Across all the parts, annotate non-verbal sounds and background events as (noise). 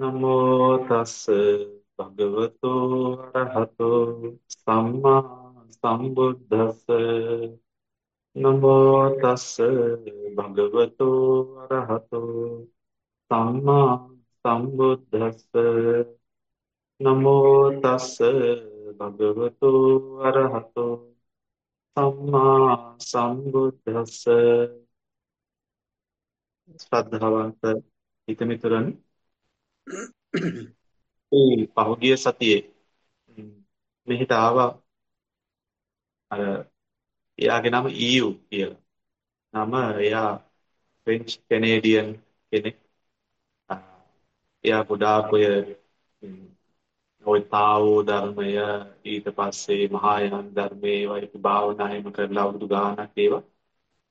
නමෝ තස්ස භගවතු අරහතෝ සම්මා සම්බුද්දස්ස නමෝ තස්ස භගවතු අරහතෝ සම්මා සම්බුද්දස්ස නමෝ තස්ස භගවතු අරහතෝ සම්මා සම්බුද්දස්ස ශ්‍රද්ධාවන්ත හිතමිතුරනි ඒ පහුගිය සතියේ මෙහිට ආවා අර එයාගේ නම EU කියලා. නම එයා ෆ්‍රෙන්ච් කැනේඩියන් කෙනෙක්. එයා ගොඩාක් ඔය ඔය තාවෝ ධර්මය ඊට පස්සේ මහායාන ධර්මයේ වගේ භාවනා එහෙම කරලා අවුරුදු ගාණක් ඒවා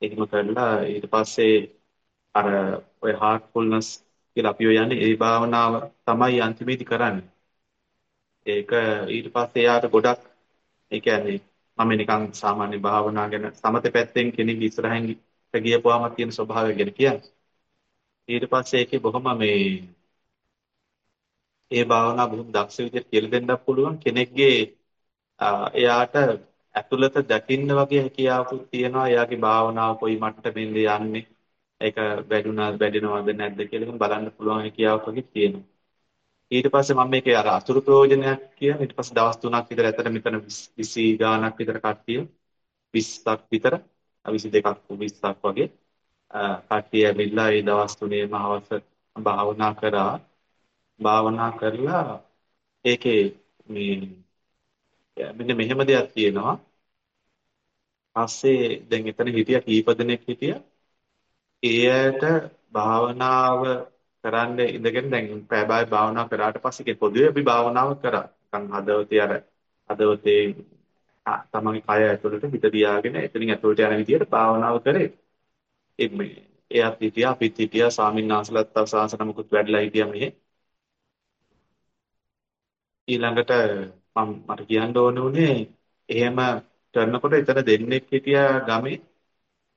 එහෙම කරලා ඊට පස්සේ අර ඔය heartfulness කියලා අපි යන්නේ ඒ භාවනාව තමයි අන්තිමේදී කරන්නේ. ඒක ඊට පස්සේ එයාට ගොඩක් ඒ කියන්නේ මම නිකන් සාමාන්‍ය භාවනා ගැන සමත පැත්තෙන් කෙනෙක් ඉස්සරහින් ගියපුවාම තියෙන ස්වභාවය ගැන කියන්නේ. ඊට පස්සේ ඒකේ බොහොම මේ ඒ භාවනා බොහොම දක්ෂ විදිහට කියලා දෙන්නත් පුළුවන් කෙනෙක්ගේ එයාට ඇතුළත දකින්න වගේ හැකියාවකුත් තියෙනවා. එයාගේ භාවනාව කොයි මට්ටමින්ද යන්නේ ඒක වැඩුණාද වැඩෙනවද නැද්ද කියලා බලන්න පුළුවන් හැකියාවක් වගේ තියෙනවා. ඊට පස්සේ මම මේකේ අර අතුරු ප්‍රයෝජනයක් කියන ඊට පස්සේ දවස් 3ක් විතර ඇතර මෙතන 20 ගාණක් විතර කට්ටිය 20ක් විතර 22ක් 20ක් වගේ කට්ටිය ඇවිල්ලා ඒ දවස් තුනේම හවස භාවනා කරා භාවනා කරලා ඒකේ මේ මෙන්න මෙහෙම දෙයක් තියෙනවා. පස්සේ දැන් එතන හිටිය කීප දෙනෙක් හිටියා ඒ ඇයට භාවනාව කරන්න ඉඳගෙන දැන් පැය භාගය භාවනා කරාට පස්සේ ඒක පොදුවේ අපි භාවනාව කරා. නිකන් හදවතේ අර හදවතේ තමන්ගේ කය ඇතුළට හිත තියාගෙන එතනින් ඇතුළට යන විදිහට භාවනාව කරේ. ඒ මේ එයාත් හිටියා අපිත් හිටියා ස්වාමීන් වහන්සේලාත් තව සාසනමුකුත් වැඩලා හිටියා මෙහෙ. ඊළඟට මම මට කියන්න ඕන උනේ එහෙම කරනකොට එතන දෙන්නෙක් හිටියා ගමේ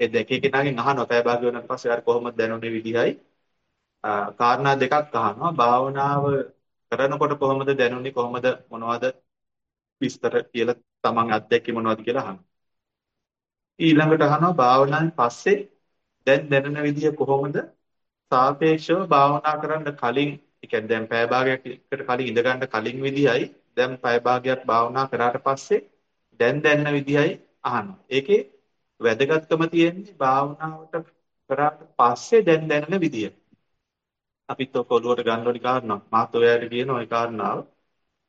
ඒ දෙකේ කෙනාගෙන් අහනවා පැය භාගය වෙනත් පස්සේ යාර කොහොමද දැනුනේ විදිහයි. කාරණා දෙකක් අහනවා. භාවනාව කරනකොට කොහොමද දැනුනේ? කොහොමද මොනවද විස්තර කියලා තමන් අත්දැකී මොනවද කියලා අහනවා. ඊළඟට අහනවා භාවනාවෙන් පස්සේ දැන් දැනෙන විදිය කොහොමද? සාපේක්ෂව භාවනා කරන්න කලින් ඒ කියන්නේ දැන් පැය භාගයකට කලින් ඉඳ ගන්න කලින් විදියයි දැන් පැය භාගයක් භාවනා කරාට පස්සේ දැන් දැනන විදියයි අහනවා. ඒකේ වැදගත්කම තියෙන්නේ භාවනාවට කරාට පස්සේ දැන් දැනෙන විදිය. අපිත් ඔක ඔළුවට ගන්න ඕනි කාරණා. මාත් ඔයාලට කියන ওই කාරණාව.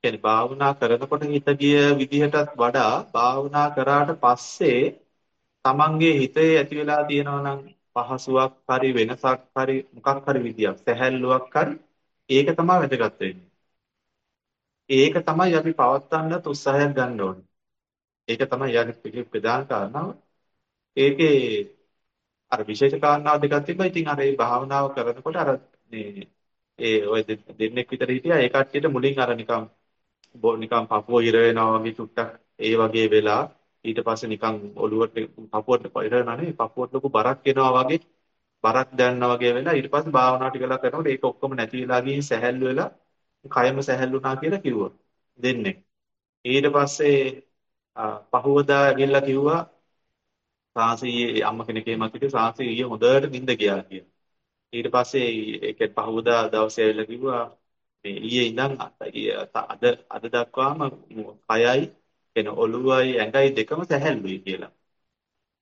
කියන්නේ භාවනා කරනකොට හිත ගිය විදිහටත් වඩා භාවනා කරාට පස්සේ තමන්ගේ හිතේ ඇති වෙලා තියෙනවා නම් පහසුවක් හරි වෙනසක් හරි මොකක් හරි විදියක් සැහැල්ලුවක් හරි ඒක තමයි වැදගත් වෙන්නේ. ඒක තමයි අපි පවත්වන්නත් උත්සාහයක් ගන්න ඕනේ. ඒක තමයි යාගේ ප්‍රධාන කාරණාව. ඒකේ අර විශේෂ කාරණා දෙකක් තිබ්බා. ඉතින් අර ඒ භාවනාව කරනකොට අර මේ ඒ ඔය දෙන්නෙක් විතර හිටියා. ඒ කට්ටියට මුලින් අර නිකන් නිකන් පපුව ඉර වෙනවා වගේ චුට්ටක් ඒ වගේ වෙලා ඊට පස්සේ නිකන් ඔළුවට පපුවට ඉර වෙනා නෙවෙයි පපුවට ලොකු බරක් එනවා වගේ බරක් දැනනවා වගේ වෙලා ඊට පස්සේ භාවනා ටිකලා කරනකොට ඒක ඔක්කොම නැති වෙලා ගිහින් සැහැල්ලු වෙලා කයම සැහැල්ලුනා කියලා කිව්වා දෙන්නේ. ඊට පස්සේ පහුවදා ගිහිල්ලා කිව්වා සාංශීයේ අම්ම කෙනෙක් එහෙමත් හිටියේ සාංශී ඊයේ හොඳට නිින්ද ගියා කියලා. ඊට පස්සේ ඒකෙත් පහවදා දවසේ ඇවිල්ලා කිව්වා මේ ඊයේ ඉඳන් අද අද දක්වාම කයයි එන ඔළුවයි ඇඟයි දෙකම සැහැල්ලුයි කියලා.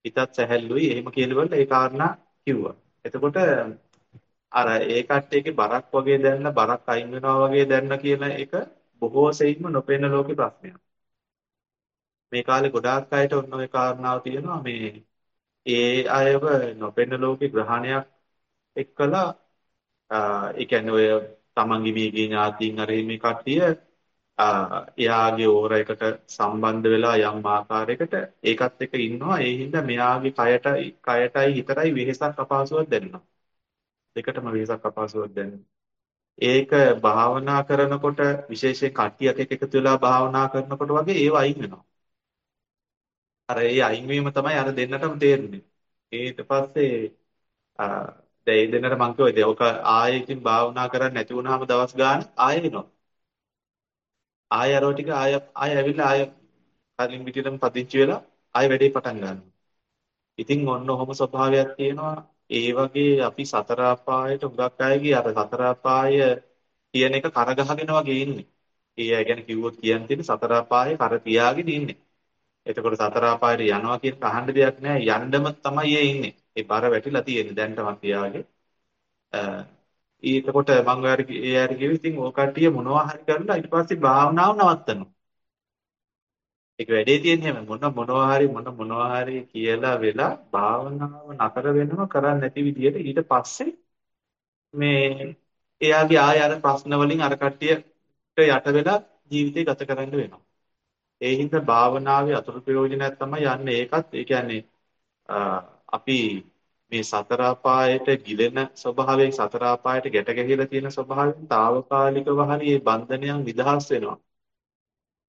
හිතත් සැහැල්ලුයි එහෙම කියනකොට ඒ කාරණා කිව්වා. එතකොට අර ඒ කට්ටියගේ බරක් වගේ දැනන බරක් අයින් වෙනවා වගේ දැනන කියන එක බොහෝ සෙයින්ම නොපෙනෙන ලෝකේ ප්‍රශ්නයක්. මේ කාලේ ගොඩාක් අයට ඔන්න ඔය කාරණාව තියෙනවා මේ ඒ අයව නොපෙන්න ලෝකේ ග්‍රහණයක් එක්කලා ඒ කියන්නේ ඔය තමන්ගේ මියගිය ඥාතීන් අර මේ කට්ටිය එයාගේ ඕර එකට සම්බන්ධ වෙලා යම් ආකාරයකට ඒකත් එක්ක ඉන්නවා. ඒ හින්දා මෙයාගේ කයටයි කයටයි හිතටයි වෙහෙසක් අපහසුවක් දැනෙනවා. දෙකටම වෙහෙසක් අපහසුවක් දැනෙනවා. ඒක භාවනා කරනකොට විශේෂයෙන් කට්ටියක් එක්ක එකතු වෙලා භාවනා කරනකොට වගේ ඒව අයින් වෙනවා අර ඒ අයින් වීම තමයි අර දෙන්නටම තේරෙන්නේ. ඊට පස්සේ දැන් ඒ දෙන්නට මං කිව්වා ඉතින් ඔක ආයෙ ඉතින් භාවනා කරන්න නැති වුනහම දවස් ගාන ආයෙ එනවා. ආයෙ අරව ටික ආයෙ ආයෙ ඇවිල්ලා ආයෙ කලින් පිටියටම පදිංචි වෙලා ආයෙ වැඩේ පටන් ගන්නවා. ඉතින් ඔන්න ඔහොම ස්වභාවයක් තියෙනවා. ඒ වගේ අපි සතර අපායට හුඟක් අයගේ අර සතර අපාය කියන එක කරගහගෙන වගේ ඉන්නේ. ඒ අය ගැන කිව්වොත් කියන්න තියෙන සතර අපායේ කර තියාගෙන ඉන්නේ. එතකොට සතර අපායට යනවා කියන අහන්න දෙයක් නෑ යන්නම තමයි ඒ ඉන්නේ. ඒ බර වැටිලා තියෙන්නේ දැන්ටමත් තියාගේ. ඊටකොට මම ඔයාලට ඒ අයට කිව්වේ ඉතින් ඕක කට්ටිය මොනවා හරි කරලා ඊට පස්සේ භාවනාව නවත්තනවා. ඒක වැඩේ තියෙන්නේ මොන මොනවා හරි මොන මොනවා හරි කියලා වෙලා භාවනාව නතර වෙනව කරන්නේ නැති විදියට ඊට පස්සේ මේ එයාගේ ආය අර ප්‍රශ්න වලින් අර කට්ටියට යට වෙලා ජීවිතේ ගත කරන්න වෙනවා. ඒ හින්දා භාවනාවේ අතුරු ප්‍රයෝජනයක් තමයි යන්නේ ඒකත් ඒ කියන්නේ අපි මේ සතර අපායට ගිලෙන ස්වභාවයෙන් සතර අපායට ගැට ගැහිලා තියෙන ස්වභාවයෙන් తాවකාලිකව හරි මේ බන්ධනයන් නිදහස් වෙනවා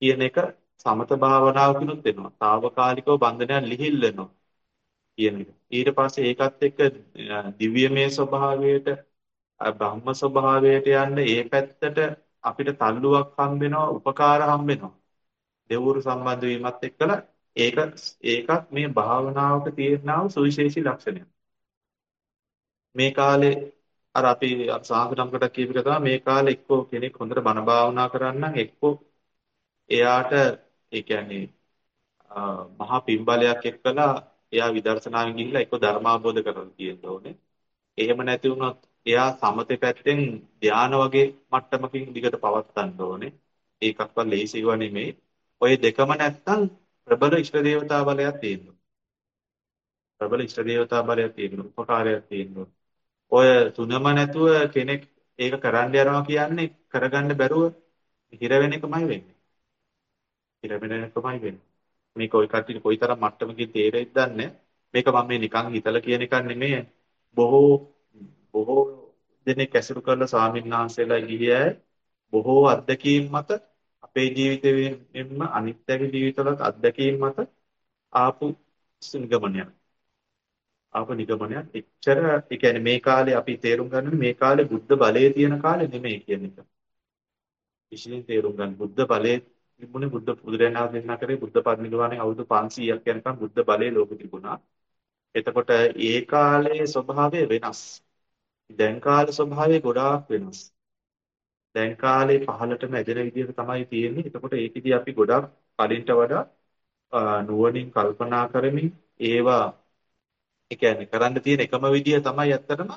කියන එක සමත භාවනාවකිනුත් වෙනවා. తాවකාලිකව බන්ධනයන් ලිහිල් වෙනවා කියන එක. ඊට පස්සේ ඒකත් එක්ක දිව්‍යමය ස්වභාවයට බ්‍රහ්ම ස්වභාවයට යන්න ඒ පැත්තට අපිට තල්ලුවක් හම්බ වෙනවා, උපකාර හම්බ වෙනවා. දෙවුරු සම්බන්ධ වීමත් එක්කලා ඒක ඒකත් මේ භාවනාවක තියෙනා වූ සුවිශේෂී ලක්ෂණයක්. මේ කාලේ අර අපි සාහනම්කට කියපු එක තමයි මේ කාලේ එක්කෝ කෙනෙක් හොඳට බණ භාවනා කරන්නම් එක්කෝ එයාට ඒ කියන්නේ මහා පින්බලයක් එක්කලා එයා විදර්ශනාවෙන් ගිහිල්ලා එක්ක ධර්මාබෝධ කරගන්න තියෙන්න ඕනේ. එහෙම නැති වුණොත් එයා සමතේ පැත්තෙන් ධානා වගේ මට්ටමකින් දිගට පවත්වන්න ඕනේ. ඒකක්වත් ලේසිව නෙමෙයි. ඔය දෙකම නැත්තම් ප්‍රබල ඉෂ්ට දේවතා බලයක් තියෙනවා. ප්‍රබල ඉෂ්ට දේවතා බලයක් තියෙනවා. උපකාරයක් තියෙනවා. ඔය තුනම නැතුව කෙනෙක් ඒක කරන්න යනවා කියන්නේ කරගන්න බැරුව හිර වෙන එකමයි වෙන්නේ. හිර වෙන එකමයි වෙන්නේ. මේක ওই කට්ටිය කොයිතරම් මට්ටමකින් තේරෙයිද දන්නේ මේක මම මේ නිකන් හිතලා කියන එකක් නෙමෙයි. බොහෝ බොහෝ දෙනෙක් ඇසුරු කරලා ස්වාමීන් වහන්සේලා ගිහියයි බොහෝ අත්දැකීම් මත අපේ ජීවිතේෙන්ම අනිත්‍යගේ ජීවිතවලත් අත්දැකීම් මත ආපු නිගමනයක්. ආපු නිගමනයක් එච්චර ඒ කියන්නේ මේ කාලේ අපි තේරුම් ගන්න මේ කාලේ බුද්ධ බලයේ තියෙන කාලේ නෙමෙයි කියන එක. විශේෂයෙන් තේරුම් ගන්න බුද්ධ බලයේ තිබුණේ බුද්ධ බුදුරජාණන් වහන්සේ දෙන්නා කරේ බුද්ධ පරිනිර්වාණය අවුරුදු 500ක් යනකම් බුද්ධ බලයේ ලෝකෙ තිබුණා. එතකොට ඒ කාලයේ ස්වභාවය වෙනස්. දැන් කාලේ ස්වභාවය ගොඩාක් වෙනස්. දැන් කාලේ පහළටම ඇදෙන විදිහට තමයි තියෙන්නේ. එතකොට ඒකෙදි අපි ගොඩාක් කලින්ට වඩා නුවණින් කල්පනා කරමින් ඒවා ඒ කියන්නේ කරන්න තියෙන එකම විදිය තමයි ඇත්තටම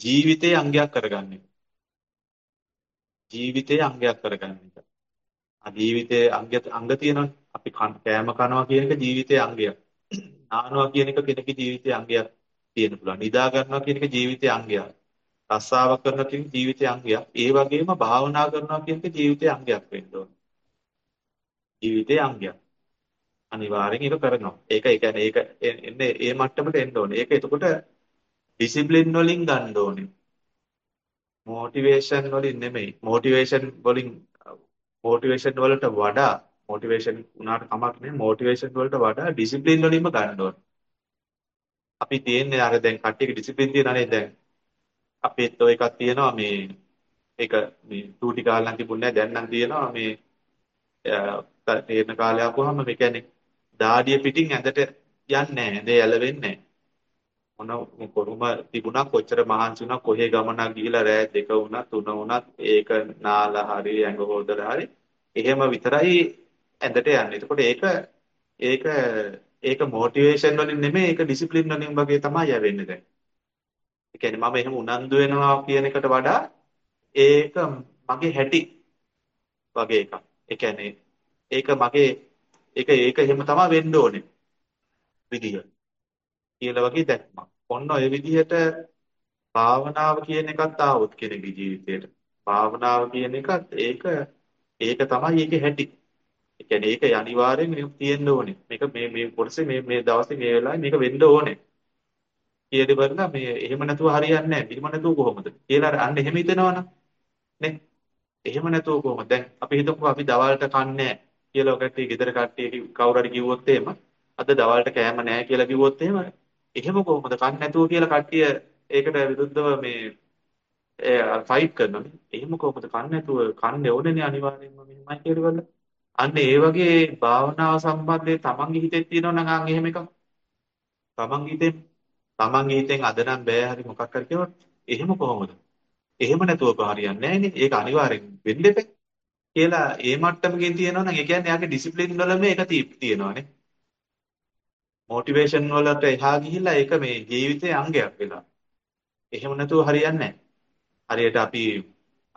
ජීවිතයේ අංගයක් කරගන්නේ. ජීවිතයේ අංගයක් කරගන්න එක. ජීවිතයේ අංග අංග තියෙනවනේ. අපි කෑම කනවා කියන එක ජීවිතයේ අංගයක්. නානවා කියන එක කෙනෙකුගේ ජීවිතයේ අංගයක් තියෙන්න පුළුවන්. නිදා ගන්නවා කියන එක ජීවිතයේ අංගයක්. රස්සාව කරනවා කියන ජීවිතයේ අංගයක්. ඒ වගේම භාවනා කරනවා කියන එක ජීවිතයේ අංගයක් වෙන්න ඕනේ. ජීවිතයේ අංගයක්. අනිවාර්යෙන් ඒක කරනවා. ඒක ඒ කියන්නේ ඒක එන්නේ ඒ මට්ටමට එන්න ඕනේ. ඒක එතකොට ඩිසිප්ලින් වලින් ගන්න ඕනේ. මොටිවේෂන් වලින් නෙමෙයි. මොටිවේෂන් වලින් මොටිවේෂන් වලට වඩා මොටිවේෂන් උනාට කමක් නෑ. මොටිවේෂන් වලට වඩා ඩිසිප්ලින් වලින්ම ගන්න ඕනේ. අපි තියෙන්නේ අර දැන් කට්ටියක ඩිසිප්ලින් තියනනේ දැන්. අපේත් ඔය එකක් තියෙනවා මේ ඒක මේ ටූටි කාලේ නම් තිබුණේ නැහැ. දැන් නම් තියෙනවා මේ තේරෙන කාලය ආපුවාම මේ කියන්නේ දාඩිය පිටින් ඇඳට යන්නේ නැහැ. ඇඳේ ඇලවෙන්නේ නැහැ. මොන කොරුම තිබුණා කොච්චර මහන්සි වුණා කොහේ ගමනක් ගිහිලා රෑ දෙක වුණා තුන වුණත් ඒක නාලා හරි ඇඟ හොදලා හරි එහෙම විතරයි ඇඳට යන්නේ. එතකොට ඒක ඒක ඒක මොටිවේෂන් වලින් නෙමෙයි ඒක ඩිසිප්ලින් වලින් වගේ තමයි යවෙන්නේ දැන්. ඒ කියන්නේ මම එහෙම උනන්දු වෙනවා කියන එකට වඩා ඒක මගේ හැටි වගේ එකක්. ඒ කියන්නේ ඒක මගේ ඒක ඒක එහෙම තමයි වෙන්න ඕනේ. විදිය. කියලා වගේ දැක්මක්. ඔන්න ඔය විදිහට භාවනාව කියන එකත් ආවොත් කෙනෙකුගේ ජීවිතේට. භාවනාව කියන එකත් ඒක ඒක තමයි ඒකේ හැටි. ඒ කියන්නේ ඒක අනිවාර්යෙන් තියෙන්න ඕනේ. මේක මේ මේ කොටසේ මේ මේ දවසේ මේ වෙලාවේ මේක වෙන්න ඕනේ. කියලා ඉවරලා මේ එහෙම නැතුව හරියන්නේ නැහැ. පිළිම නැතුව කොහොමද? කියලා අන්න එහෙම හිතනවනම් නේ. එහෙම නැතුව කොහොමද? දැන් අපි හිතමුකෝ අපි දවල්ට කන්නේ කියලා කට්ටිය ගෙදර කට්ටිය කවුරු හරි කිව්වොත් එහෙම අද දවල්ට කෑම නැහැ කියලා කිව්වොත් එහෙම එහෙම කොහොමද කන්නේ නැතුව කියලා කට්ටිය ඒකට විරුද්ධව මේ ෆයිට් කරනවා. එහෙම කොහොමද කන්නේ නැතුව කන්නේ ඕනේනේ අනිවාර්යෙන්ම මෙහෙමයි කියලා. අන්න ඒ වගේ භාවනාව සම්බන්ධයෙන් තමන්ගේ හිතේ තියෙනවා නම් අන් එහෙම එකක්. තමන්ගේ හිතෙන් තමන්ගේ හිතෙන් අද නම් බෑ හරි මොකක් හරි කියනොත් එහෙම කොහොමද? එහෙම නැතුව හරියන්නේ නැහැනේ. ඒක අනිවාර්යෙන් වෙන්න එපා කියලා ඒ මට්ටමකින් තියෙනවා නම් ඒ කියන්නේ යාගේ ඩිසිප්ලින් වල මේක තියෙනවානේ. මොටිවේෂන් වලට එහා ගිහිල්ලා ඒක මේ ජීවිතයේ අංගයක් වෙලා. එහෙම නැතුව හරියන්නේ නැහැ. හරියට අපි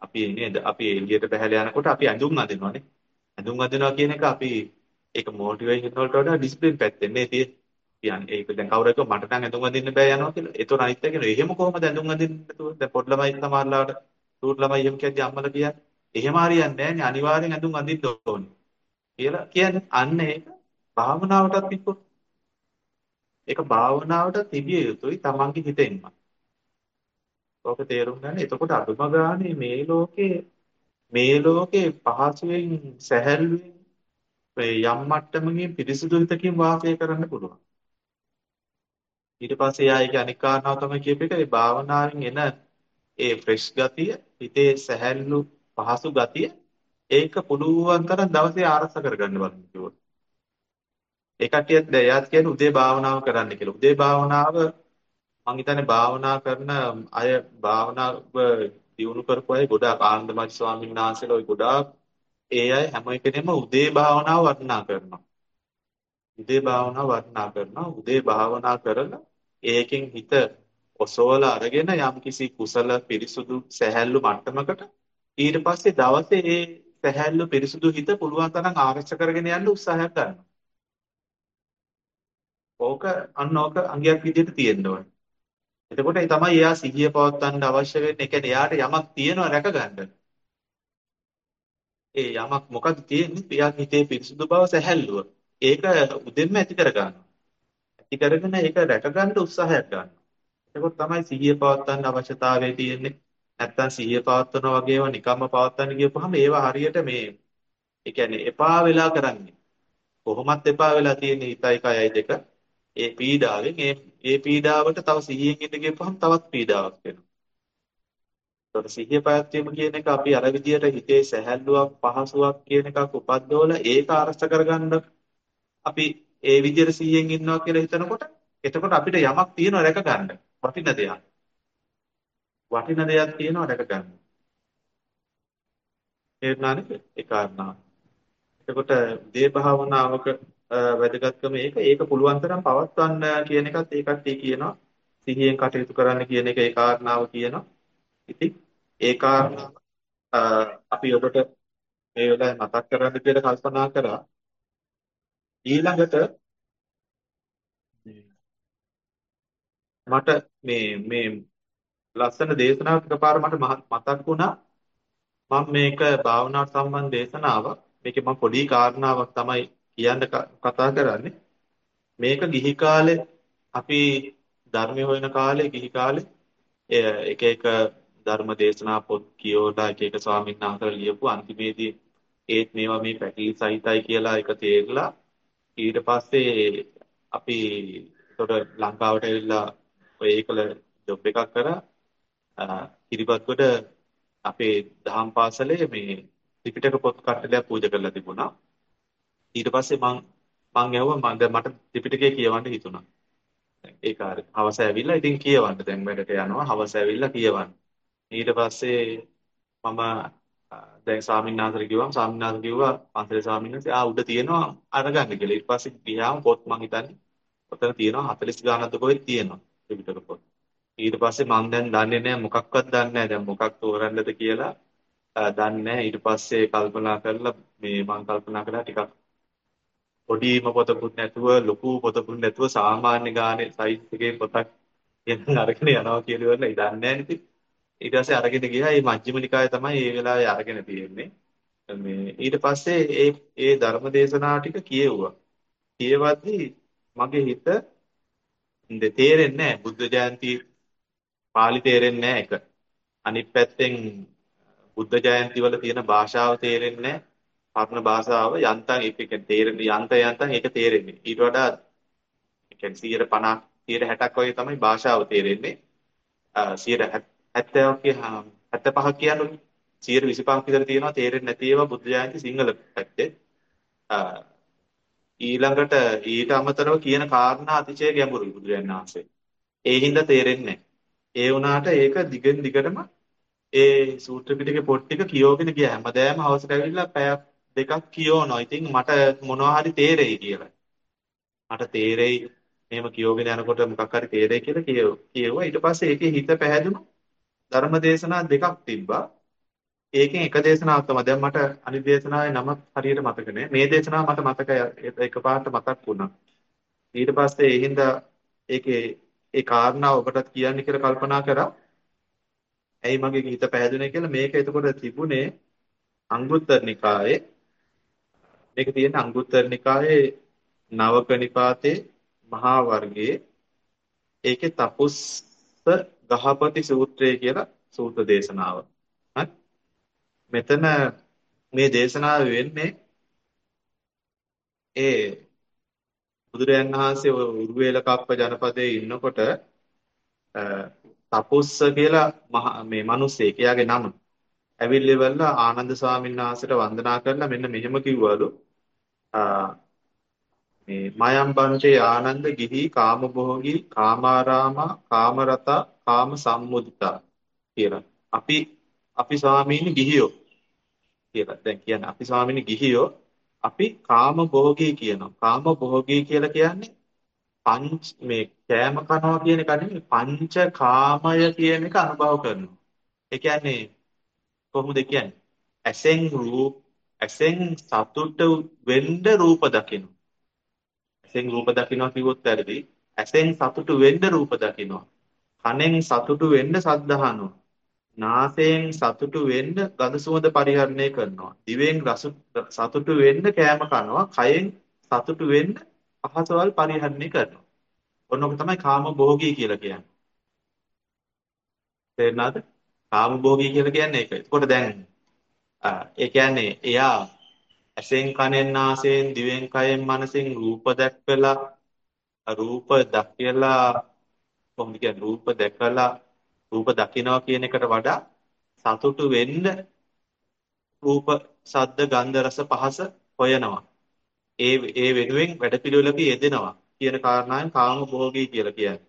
අපි නේද අපි එළියට බහැලා යනකොට අපි ඇඳුම් අඳිනවානේ. ඇඳුම් අඳිනවා කියන එක අපි ඒක මොටිවේෂන් වලට වඩා ඩිසිප්ලින් පැත්තෙන් නේ තියෙන්නේ. කියන්නේ ඒක දැන් කවුරු එක මට නම් ඇඳුම් අඳින්න බෑ යනවා කියලා. ඒතොර අනිත් එක එහෙම කොහොමද ඇඳුම් අඳින්න නැතුව දැන් පොඩි ළමයි සමහරලාට චූට් ළමයි එහෙම කියද්දි අම්මලා කියන්නේ එහෙම හරියන්නේ නැහැ නේ අනිවාර්යෙන් ඇඳුම් අඳින්න ඕනේ කියලා කියන්නේ අන්න ඒක භාවනාවටත් තිබ්බොත් ඒක භාවනාවට තිබිය යුතුයි තමන්ගේ හිතෙන්ම. ඕක තේරුම් ගන්න. එතකොට අදුම ගානේ මේ ලෝකේ මේ ලෝකේ පහසුවෙන් සැහැල්ලුවෙන් යම් මට්ටමකින් පිරිසිදු හිතකින් වාසය කරන්න පුළුවන්. ඊට පස්සේ ආයේ අනික් කාරණාව තමයි කියප එක ඒ භාවනාවෙන් එන ඒ ෆ්‍රෙෂ් ගතිය, හිතේ සැහැල්ලු පහසු ගතිය ඒක පුළුවන් තරම් දවසේ ආරස කරගන්න බලන්න කිව්වොත්. ඒ කට්ටියත් එයාත් කියන්නේ උදේ භාවනාව කරන්න කියලා. උදේ භාවනාව මං හිතන්නේ භාවනා කරන අය භාවනාව දියුණු කරපු අය ගොඩාක් ආනන්දමයි ස්වාමීන් වහන්සේලා ওই ගොඩාක් ඒ අය හැම එකෙනෙම උදේ භාවනාව වර්ණනා කරනවා. උදේ භාවනාව වර්ණනා කරනවා. උදේ භාවනා කරලා ඒකෙන් හිත ඔසවලා අරගෙන යම්කිසි කුසල පිරිසුදු සැහැල්ලු මට්ටමකට ඊට පස්සේ දවසේ ඒ සැහැල්ලු පිරිසුදු හිත පුළුවන් තරම් ආරක්ෂා කරගෙන යන්න උත්සාහයක් ගන්නවා. ඕක අන්න ඕක අංගයක් විදිහට තියෙන්න ඕනේ. එතකොට ඒ තමයි එයා සිහිය පවත්වන්න අවශ්‍ය වෙන්නේ. ඒ කියන්නේ එයාට යමක් තියෙනවා රැකගන්න. ඒ යමක් මොකද තියෙන්නේ? එයාගේ හිතේ පිරිසුදු බව සැහැල්ලුව. ඒක උදෙන්ම ඇති කර ගන්නවා. ඇති කරගෙන ඒක රැකගන්න උත්සාහයක් ගන්නවා. එතකොට තමයි සිහිය පවත්වන්න අවශ්‍යතාවය තියෙන්නේ. නැත්තම් සිහිය පවත්වනවා වගේම නිකම්ම පවත්වන්න ගියපුවාම ඒවා හරියට මේ ඒ කියන්නේ එපා වෙලා කරන්නේ. කොහොමත් එපා වෙලා තියෙන හිතයි කයයි දෙක. ඒ පීඩාවෙන් ඒ ඒ පීඩාවට තව සිහියෙන් ඉඳ ගියපුවාම තවත් පීඩාවක් වෙනවා. ඒතකොට සිහිය පැවැත්වීම කියන එක අපි අර විදියට හිතේ සැහැල්ලුවක් පහසුවක් කියන එකක් උපද්දවල ඒක අරස්ත කරගන්න අපි ඒ විදියට සිහියෙන් ඉන්නවා කියලා හිතනකොට එතකොට අපිට යමක් තියෙනවා රැක ගන්න. වටින දෙයක්. වටින දෙයක් තියෙනවා රැක ගන්න. තේරුණානේ ඒ කාරණා. එතකොට දේ භාවනාවක වැදගත්කම ඒක ඒක පුළුවන් තරම් පවත්වන්න කියන එකත් ඒ කට්ටිය කියනවා. සිහියෙන් කටයුතු කරන්න කියන එක ඒ කාරණාව කියනවා. ඉතින් ඒ කාරණාව අපි ඔබට මේ වෙලාවේ මතක් කරගන්න කියලා කල්පනා කරා. ඊළඟට මට මේ මේ ලස්සන දේශනාවක් එකපාර මට මතක් වුණා. මම මේක භාවනාවට සම්බන්ධ දේශනාවක්. මේකේ මම පොඩි කාරණාවක් තමයි කියන්න කතා කරන්නේ. මේක ගිහි කාලේ අපි ධර්මය හොයන කාලේ ගිහි කාලේ එක එක ධර්ම දේශනා පොත් කියවලා එක එක ස්වාමීන් වහන්සේලා ලියපු අන්තිමේදී ඒත් මේවා මේ පැකිලි සහිතයි කියලා එක තේරලා ඊට පස්සේ අපි ඒතකොට ලංකාවට ඇවිල්ලා ඔය ඒකල ජොබ් එකක් කරා. කිරිබත්ගොඩ අපේ දහම් පාසලේ මේ ත්‍රිපිටක පොත් කට්ටලයක් පූජා කරලා තිබුණා. ඊට පස්සේ මං මං ඇහුවා මම දැන් මට ත්‍රිපිටකය කියවන්න හිතුණා. ඒක හරි. හවස ඇවිල්ලා ඉතින් කියවන්න දැන් වැඩට යනවා. හවස ඇවිල්ලා කියවන්න. ඊට පස්සේ මම දැන් ස්වාමීන් කිව්වම ස්වාමීන් කිව්වා පන්සලේ ස්වාමීන් වහන්සේ ආ උඩ තියෙනවා අරගන්න කියලා. ඊට පස්සේ ගියාම පොත් මං හිතන්නේ ඔතන තියෙනවා 40 ගානක්ද කොහෙද තියෙනවා ත්‍රිපිටක පොත්. ඊට පස්සේ මං දැන් දන්නේ නැහැ මොකක්වත් දන්නේ නැහැ දැන් මොකක් තෝරන්නද කියලා දන්නේ නැහැ. ඊට පස්සේ කල්පනා කරලා මේ මං කල්පනා කළා ටිකක් පොඩිම පොතකුත් නැතුව ලොකු පොතකුත් නැතුව සාමාන්‍ය ගානේ සයිස් එකේ පොතක් එන්න අරගෙන යනවා කියලා ඉවරලා ඉදන්නේ නැහැ ඉතින්. ඊට පස්සේ අරගෙන ගියා මේ මජ්ක්‍ධිම නිකාය තමයි මේ වෙලාවේ අරගෙන තියෙන්නේ. මේ ඊට පස්සේ ඒ ඒ ධර්ම දේශනා ටික කියෙව්වා. කියවද්දී මගේ හිත තේරෙන්නේ නැහැ. බුද්ධ ජයන්ති පාලි තේරෙන්නේ නැහැ එක. අනිත් පැත්තෙන් බුද්ධ ජයන්ති වල තියෙන භාෂාව තේරෙන්නේ නැහැ. පරණ භාෂාව යන්තම් ඒක තේරෙන්නේ යන්ත යන්තම් ඒක තේරෙන්නේ. ඊට වඩා ඒ කියන්නේ 150 60ක් වගේ තමයි භාෂාව තේරෙන්නේ. 70ක් කියහම 75ක් කියන්නේ 125ක් විතර තියෙනවා තේරෙන්නේ නැති ඒවා බුද්ධ ජයන්ති සිංහල පැත්තේ. ඊළඟට ඊට අමතරව කියන කාරණා අතිශය ගැඹුරුයි බුදුරජාණන් වහන්සේ. ඒ හින්දා තේරෙන්නේ ඒ වුණාට ඒක දිගින් දිගටම ඒ සූත්‍ර පිටකේ පොත් ටික කියවගෙන ගියා. හැමදාම හවසට ඇවිල්ලා පැයක් දෙකක් කියවනවා. ඉතින් මට මොනවා හරි තේරෙයි කියලා. මට තේරෙයි එහෙම කියවගෙන යනකොට මොකක් හරි තේරෙයි කියලා කියව. කියවුවා. ඊට පස්සේ ඒකේ හිත පැහැදුණු ධර්ම දේශනා දෙකක් තිබ්බා. ඒකෙන් එක දේශනාවක් තමයි දැන් මට අනිත් දේශනාවේ නම හරියට මතක නෑ. මේ දේශනාව මට මතකයි එකපාරට මතක් වුණා. ඊට පස්සේ ඒ හින්දා ඒකේ ඒ කාරණා ඔබටත් කියන්න කියලා කල්පනා කරා. ඇයි මගේ හිත පැහැදුනේ කියලා මේක එතකොට තිබුණේ අංගුත්තර නිකායේ මේක තියෙන අංගුත්තර නිකායේ නවක නිපාතේ මහා වර්ගයේ ඒකේ තපුස්ස ගහපති සූත්‍රය කියලා සූත්‍ර දේශනාව. මෙතන මේ දේශනාව වෙන්නේ ඒ බුදුරයන් වහන්සේ උරුවේල කප්ප ජනපදයේ ඉන්නකොට තපුස්ස කියලා මේ මිනිස්සෙක් එයාගේ නම ඇවිල්ලිවලා ආනන්ද ස්වාමීන් වහන්සේට වන්දනා කරලා මෙන්න මෙහෙම කිව්වලු මේ මයම් බන්තේ ආනන්ද ගිහි කාමභෝගී කාමාරාමා කාමරතා කාම සම්මුදිතා කියලා. අපි අපි ස්වාමීනි ගිහියෝ කියලා. දැන් කියන්නේ අපි ස්වාමීනි ගිහියෝ අපි කාමභෝගී කියනවා. කාමභෝගී කියලා කියන්නේ පංච මේ කෑම කනවා කියන එක නෙමෙයි පංච කාමය කියන එක අනුභව කරනවා. ඒ කියන්නේ කොහොමද කියන්නේ? ඇසෙන් රූප ඇසෙන් සතුට වෙන්න රූප දකිනවා. ඇසෙන් රූප දකිනවා කිව්වොත් වැරදි. ඇසෙන් සතුටු වෙන්න රූප දකිනවා. කනෙන් සතුටු වෙන්න සද්ද අහනවා. නාසයෙන් සතුටු වෙන්න ගඳ සුවඳ පරිහරණය කරනවා. දිවෙන් රස සතුටු වෙන්න කෑම කනවා. කයෙන් සතුටු වෙන්න පහසවල් පරිහරණය කරනවා. ඔන්නෝක තමයි කාම භෝගී කියලා කියන්නේ. තේරුණාද? කාම භෝගී කියලා කියන්නේ ඒක. එතකොට දැන් ඒ කියන්නේ එයා ඇසෙන් කනෙන් නාසයෙන් දිවෙන් කයෙන් මනසෙන් රූප දැක්කලා රූප දැකලා කොහොමද කියන්නේ රූප දැකලා රූප දකිනවා කියන එකට වඩා සතුටු වෙන්න රූප ශබ්ද ගන්ධ රස පහස හොයනවා ඒ ඒ වෙනුවෙන් වැඩපිළිවෙලක යෙදෙනවා කියන කාරණාවෙන් කාම භෝගී කියලා කියන්නේ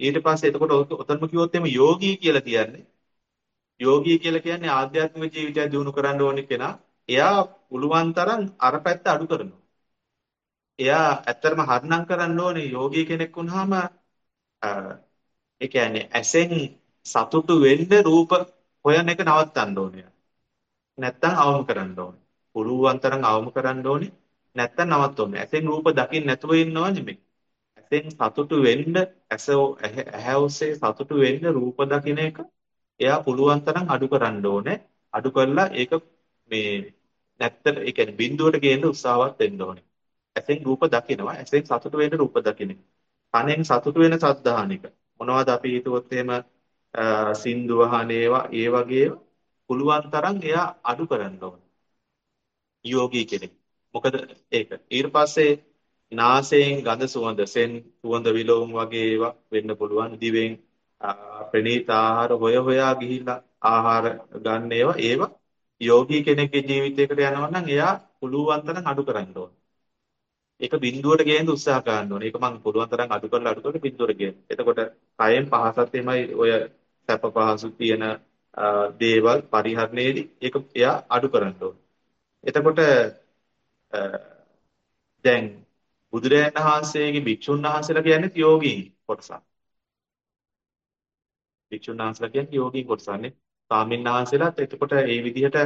ඊට පස්සේ එතකොට ඔතනම කිව්වොත් එimhe යෝගී කියලා කියන්නේ යෝගී කියලා කියන්නේ ආධ්‍යාත්මික ජීවිතය දියුණු කරන්න ඕන කෙනා. එයා පුළුවන් තරම් අර පැත්ත අඩු කරනවා. එයා ඇත්තටම හරනම් කරන්න ඕනේ යෝගී කෙනෙක් වුණාම ඒ කියන්නේ ඇසෙන් සතුටු වෙන්න රූප හොයන එක නවත්තන්න ඕනේ. නැත්තම් අවම කරන්න ඕනේ. පුළුවන් තරම් අවම කරන්න ඕනේ. නැත්තම් නවත්තන්න. ඇසෙන් රූප දකින්න නැතුව ඉන්නව නෙමෙයි. ඇසෙන් සතුටු වෙන්න ඇස ඇහැ ඔස්සේ සතුටු වෙන්න රූප දකින්න එක එයා පුළුවන් තරම් අඩු කරන්න ඕනේ. අඩු කරලා ඒක මේ නැත්තට ඒ කියන්නේ බිඳුවට ගේන්න උත්සාහවත් වෙන්න ඕනේ. ඇසෙන් රූප දකිනවා. ඇසෙන් සතුට වෙන්න රූප දකින්න. කනෙන් සතුට වෙන සද්ද අහන එක. මොනවද අපි හිතුවොත් එහෙම සින්දු අහන ඒවා ඒ වගේ පුළුවන් තරම් එයා අඩු කරන්න ඕනේ. යෝගී කෙනෙක්. මොකද ඒක. ඊට පස්සේ නාසයෙන් ගඳ සුවඳ සෙන් සුවඳ විලවුම් වගේ ඒවා වෙන්න පුළුවන්. දිවෙන් ප්‍රණීත ආහාර හොය හොයා ගිහිල්ලා ආහාර ගන්න ඒවා ඒවා යෝගී කෙනෙක්ගේ ජීවිතයකට යනවා නම් එයා පුළුවන් තරම් අඩු කරන්න ඕන. ඒක බිඳුවට ගේන්න උත්සාහ කරන්න ඕනේ. ඒක මම පුළුවන් තරම් අඩු කරලා අඩු කරලා බිඳුවට ගේන්න. එතකොට කයෙන් පහසත් එමය ඔය සැප පහසු තියෙන දේවල් පරිහරණයේදී ඒක එයා අඩු කරන්න ඕනේ. එතකොට දැන් බුදුරජාණන් වහන්සේගේ භික්ෂුන් වහන්සේලා කියන්නේ යෝගී කොටසක්. භික්ෂුන් වහන්සේලා කියන්නේ යෝගී කොටසන්නේ. ස්වාමීන් වහන්සේලාත් එතකොට ඒ විදිහට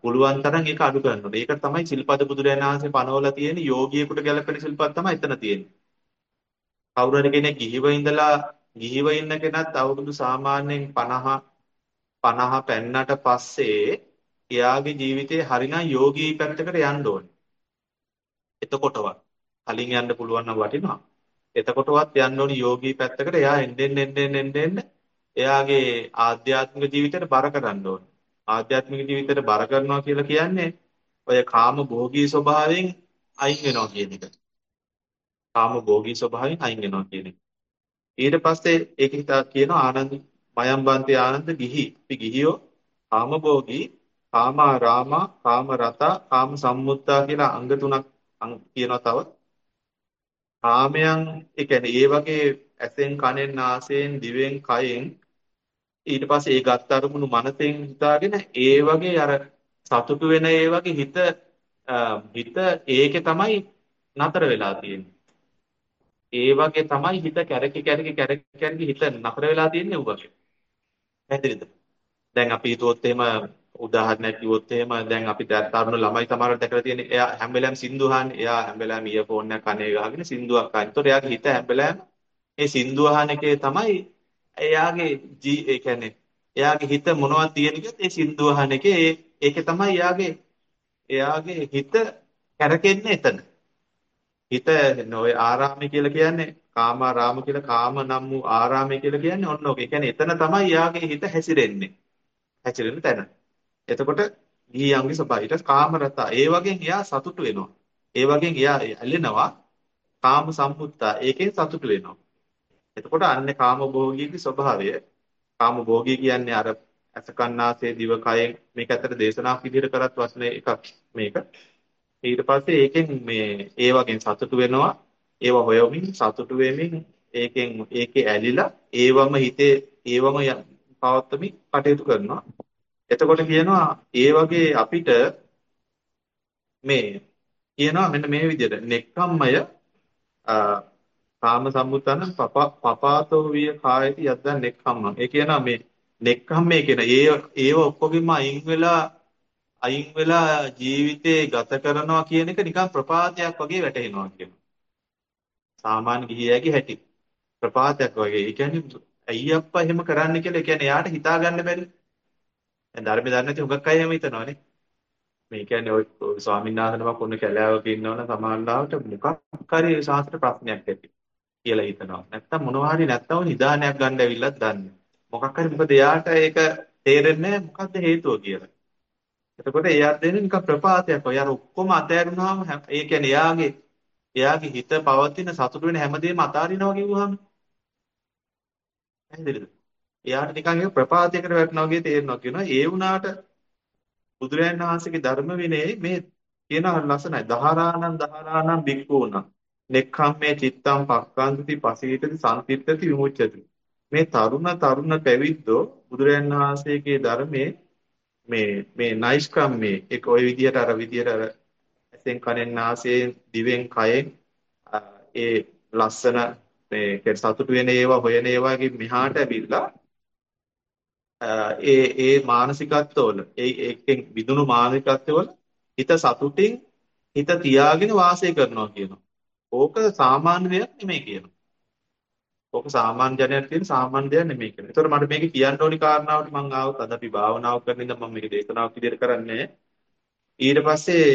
පුළුවන් තරම් ඒක අඩු කරනවා. ඒක තමයි සිල්පද බුදුරජාණන් වහන්සේ පනවලා තියෙන යෝගියෙකුට ගැලපෙන සිල්පද තමයි එතන තියෙන්නේ. කවුරු හරි කෙනෙක් ගිහිව ඉඳලා ගිහිව ඉන්න කෙනත් අවුරුදු සාමාන්‍යයෙන් 50 50 පෙන්නට පස්සේ එයාගේ ජීවිතේ හරිනම් යෝගී පැත්තකට යන්න ඕනේ. එතකොටවත් කලින් යන්න පුළුවන් නම් වටිනවා. එතකොටවත් යන්න ඕනි යෝගී පැත්තකට එයා එන්න එන්න එන්න එන්න එයාගේ ආධ්‍යාත්මික ජීවිතයට බර කරන්න ඕනේ. ආධ්‍යාත්මික ජීවිතයට බර කරනවා කියලා කියන්නේ ඔය කාම භෝගී ස්වභාවයෙන් අයින් වෙනවා කියන එක. කාම භෝගී ස්වභාවයෙන් අයින් වෙනවා කියන එක. ඊට පස්සේ ඒක හිතා කියනවා ආනන්ද මයම්බන්ති ආනන්ද ගිහි. අපි ගිහියෝ කාම භෝගී, කාම රාමා, කාම රතා, කාම සම්මුත්තා කියලා අංග තුනක් කියනවා තව. කාමයන් ඒ කියන්නේ ඒ වගේ ඇසෙන්, කනෙන්, නාසයෙන්, දිවෙන්, කයෙන් ඊට පස්සේ ඒ ගත්ත අරමුණු මනසෙන් හිතාගෙන ඒ වගේ අර සතුටු වෙන ඒ වගේ හිත හිත ඒකේ තමයි නතර වෙලා තියෙන්නේ. ඒ වගේ තමයි හිත කැරකි කැරකි කැරකි කැරකි හිත නතර වෙලා තියෙන්නේ උවගේ. පැහැදිලිද? දැන් අපි හිතුවොත් එහෙම උදාහරණයක් කිව්වොත් එහෙම දැන් අපි තරුණ ළමයි සමහරවිට දැකලා තියෙන එයා හැම වෙලාවෙම සින්දු අහන්නේ. එයා හැම වෙලාවෙම ඉයර්ෆෝන් එක කනේ ගහගෙන සින්දුවක් අහන. ඒතකොට එයාගේ හිත හැම වෙලාවෙම ඒ සින්දු අහන එකේ තමයි එයාගේ ජී ඒ කියන්නේ එයාගේ හිත මොනවද තියෙන කියත් ඒ සින්දු අහන එකේ ඒකේ තමයි එයාගේ එයාගේ හිත කැරකෙන්නේ එතන. හිත නොවේ ආරාමය කියලා කියන්නේ කාමාරාම කියලා කාම නම් වූ ආරාමය කියලා කියන්නේ ඔන්න ඔක. ඒ කියන්නේ එතන තමයි යාගේ හිත හැසිරෙන්නේ. හැසිරෙන තැන. එතකොට ගිහියන්ගේ ස්වභාවය. ඊට කාමරත ඒ වගේ එයා සතුටු වෙනවා. ඒ වගේ එයා ඇලෙනවා කාම සම්පුත්තා. ඒකෙන් සතුටු වෙනවා. එතකොට අන්නේ කාම භෝගීගේ ස්වභාවය. කාම භෝගී කියන්නේ අර අසකන්නාසේ දිව කයෙන් මේක ඇත්තට දේශනාවක් විදිහට කරත් වස්නේ එකක් මේක. ඊට පස්සේ ඒකෙන් මේ ඒ වගේ සතුටු වෙනවා. ඒව හොයමින් සතුටු වෙමින් ඒකෙන් ඒකේ ඇලිලා ඒවම හිතේ ඒවම පවත්වමින් කටයුතු කරනවා. එතකොට කියනවා ඒ වගේ අපිට මේ කියනවා මෙන්න මේ විදිහට. නෙක්ඛම්මය කාම සම්මුතන පපාතෝ විය කායති යද්දා නෙක්ඛම්ම ඒ කියනවා මේ නෙක්ඛම්මේ කියන ඒ ඒව ඔක්කොගෙම අයින් වෙලා අයින් වෙලා ජීවිතේ ගත කරනවා කියන එක නිකන් ප්‍රපාතයක් වගේ වැටහෙනවා කියනවා. සාමාන්‍ය ගිහියගේ හැටි. ප්‍රපාතයක් වගේ. ඒ කියන්නේ ඇයි අප්පා එහෙම කරන්න කියලා. ඒ කියන්නේ එයාට හිතා ගන්න බැරි. දැන් ධර්මය දන්නේ නැති හුඟක් අය එහෙම හිතනවානේ. මේ කියන්නේ ඔය ස්වාමීන් වහන්සේනමක් ඔන්න කැලෑවක ඉන්නවනම් සමාල්ලාවට මොකක් හරි සාස්ත්‍ර ප්‍රශ්නයක් ඇති කියලා හිතනවා. නැත්තම් මොනවා හරි නැත්තම් නිදානයක් ගන්න ඇවිල්ලත් දන්නේ. මොකක් හරි මොකද එයාට ඒක තේරෙන්නේ මොකද්ද හේතුව කියලා. එතකොට එයාට දෙන්නේ නිකන් ප්‍රපාතයක් වගේ. අර ඔක්කොම අතහැරුණාම ඒ කියන්නේ එයාගේ එයාගේ හිත පවතින සතුට වෙන හැමදේම අතාරිනවා කිව්වහම පැහැදිලිද? එයාට නිකන් ඒක ප්‍රපාතයකට වැටෙනවා වගේ තේරෙනවා කියනවා. ඒ වුණාට බුදුරයන් වහන්සේගේ ධර්ම විනයේ මේ කියන ලස්සනයි. දහරාණං දහරාණං බික්ඛූණං නෙක්ඛම්මේ චිත්තං පක්ඛන්ති පසීතති සම්තිත්තති විමුච්ඡති. මේ තරුණ තරුණ පැවිද්දෝ බුදුරයන් වහන්සේගේ ධර්මයේ මේ මේ නයිස්ක්‍රම්මේ ඒක ওই විදිහට අර විදිහට අර ඇසෙන් කනෙන් නාසයෙන් දිවෙන් කයෙන් ඒ ලස්සන මේ සතුට වෙන ඒවා හොයන ඒවාගේ මෙහාට ඇවිල්ලා ඒ ඒ මානසිකත්වවල ඒ ඒකෙන් විදුණු මානසිකත්වවල හිත සතුටින් හිත තියාගෙන වාසය කරනවා කියනවා. ඕක සාමාන්‍ය දෙයක් නෙමෙයි කියනවා. ඕක සාමාන්‍ය ජනයාට තියෙන සාමාන්‍ය දෙයක් නෙමෙයි කියනවා. ඒතකොට මට මේක කියන්න ඕනි කාරණාවට මම ආවොත් අද අපි භාවනාව කරන ඉඳන් මම මේක දේශනාවක් විදිහට කරන්නේ. ඊට පස්සේ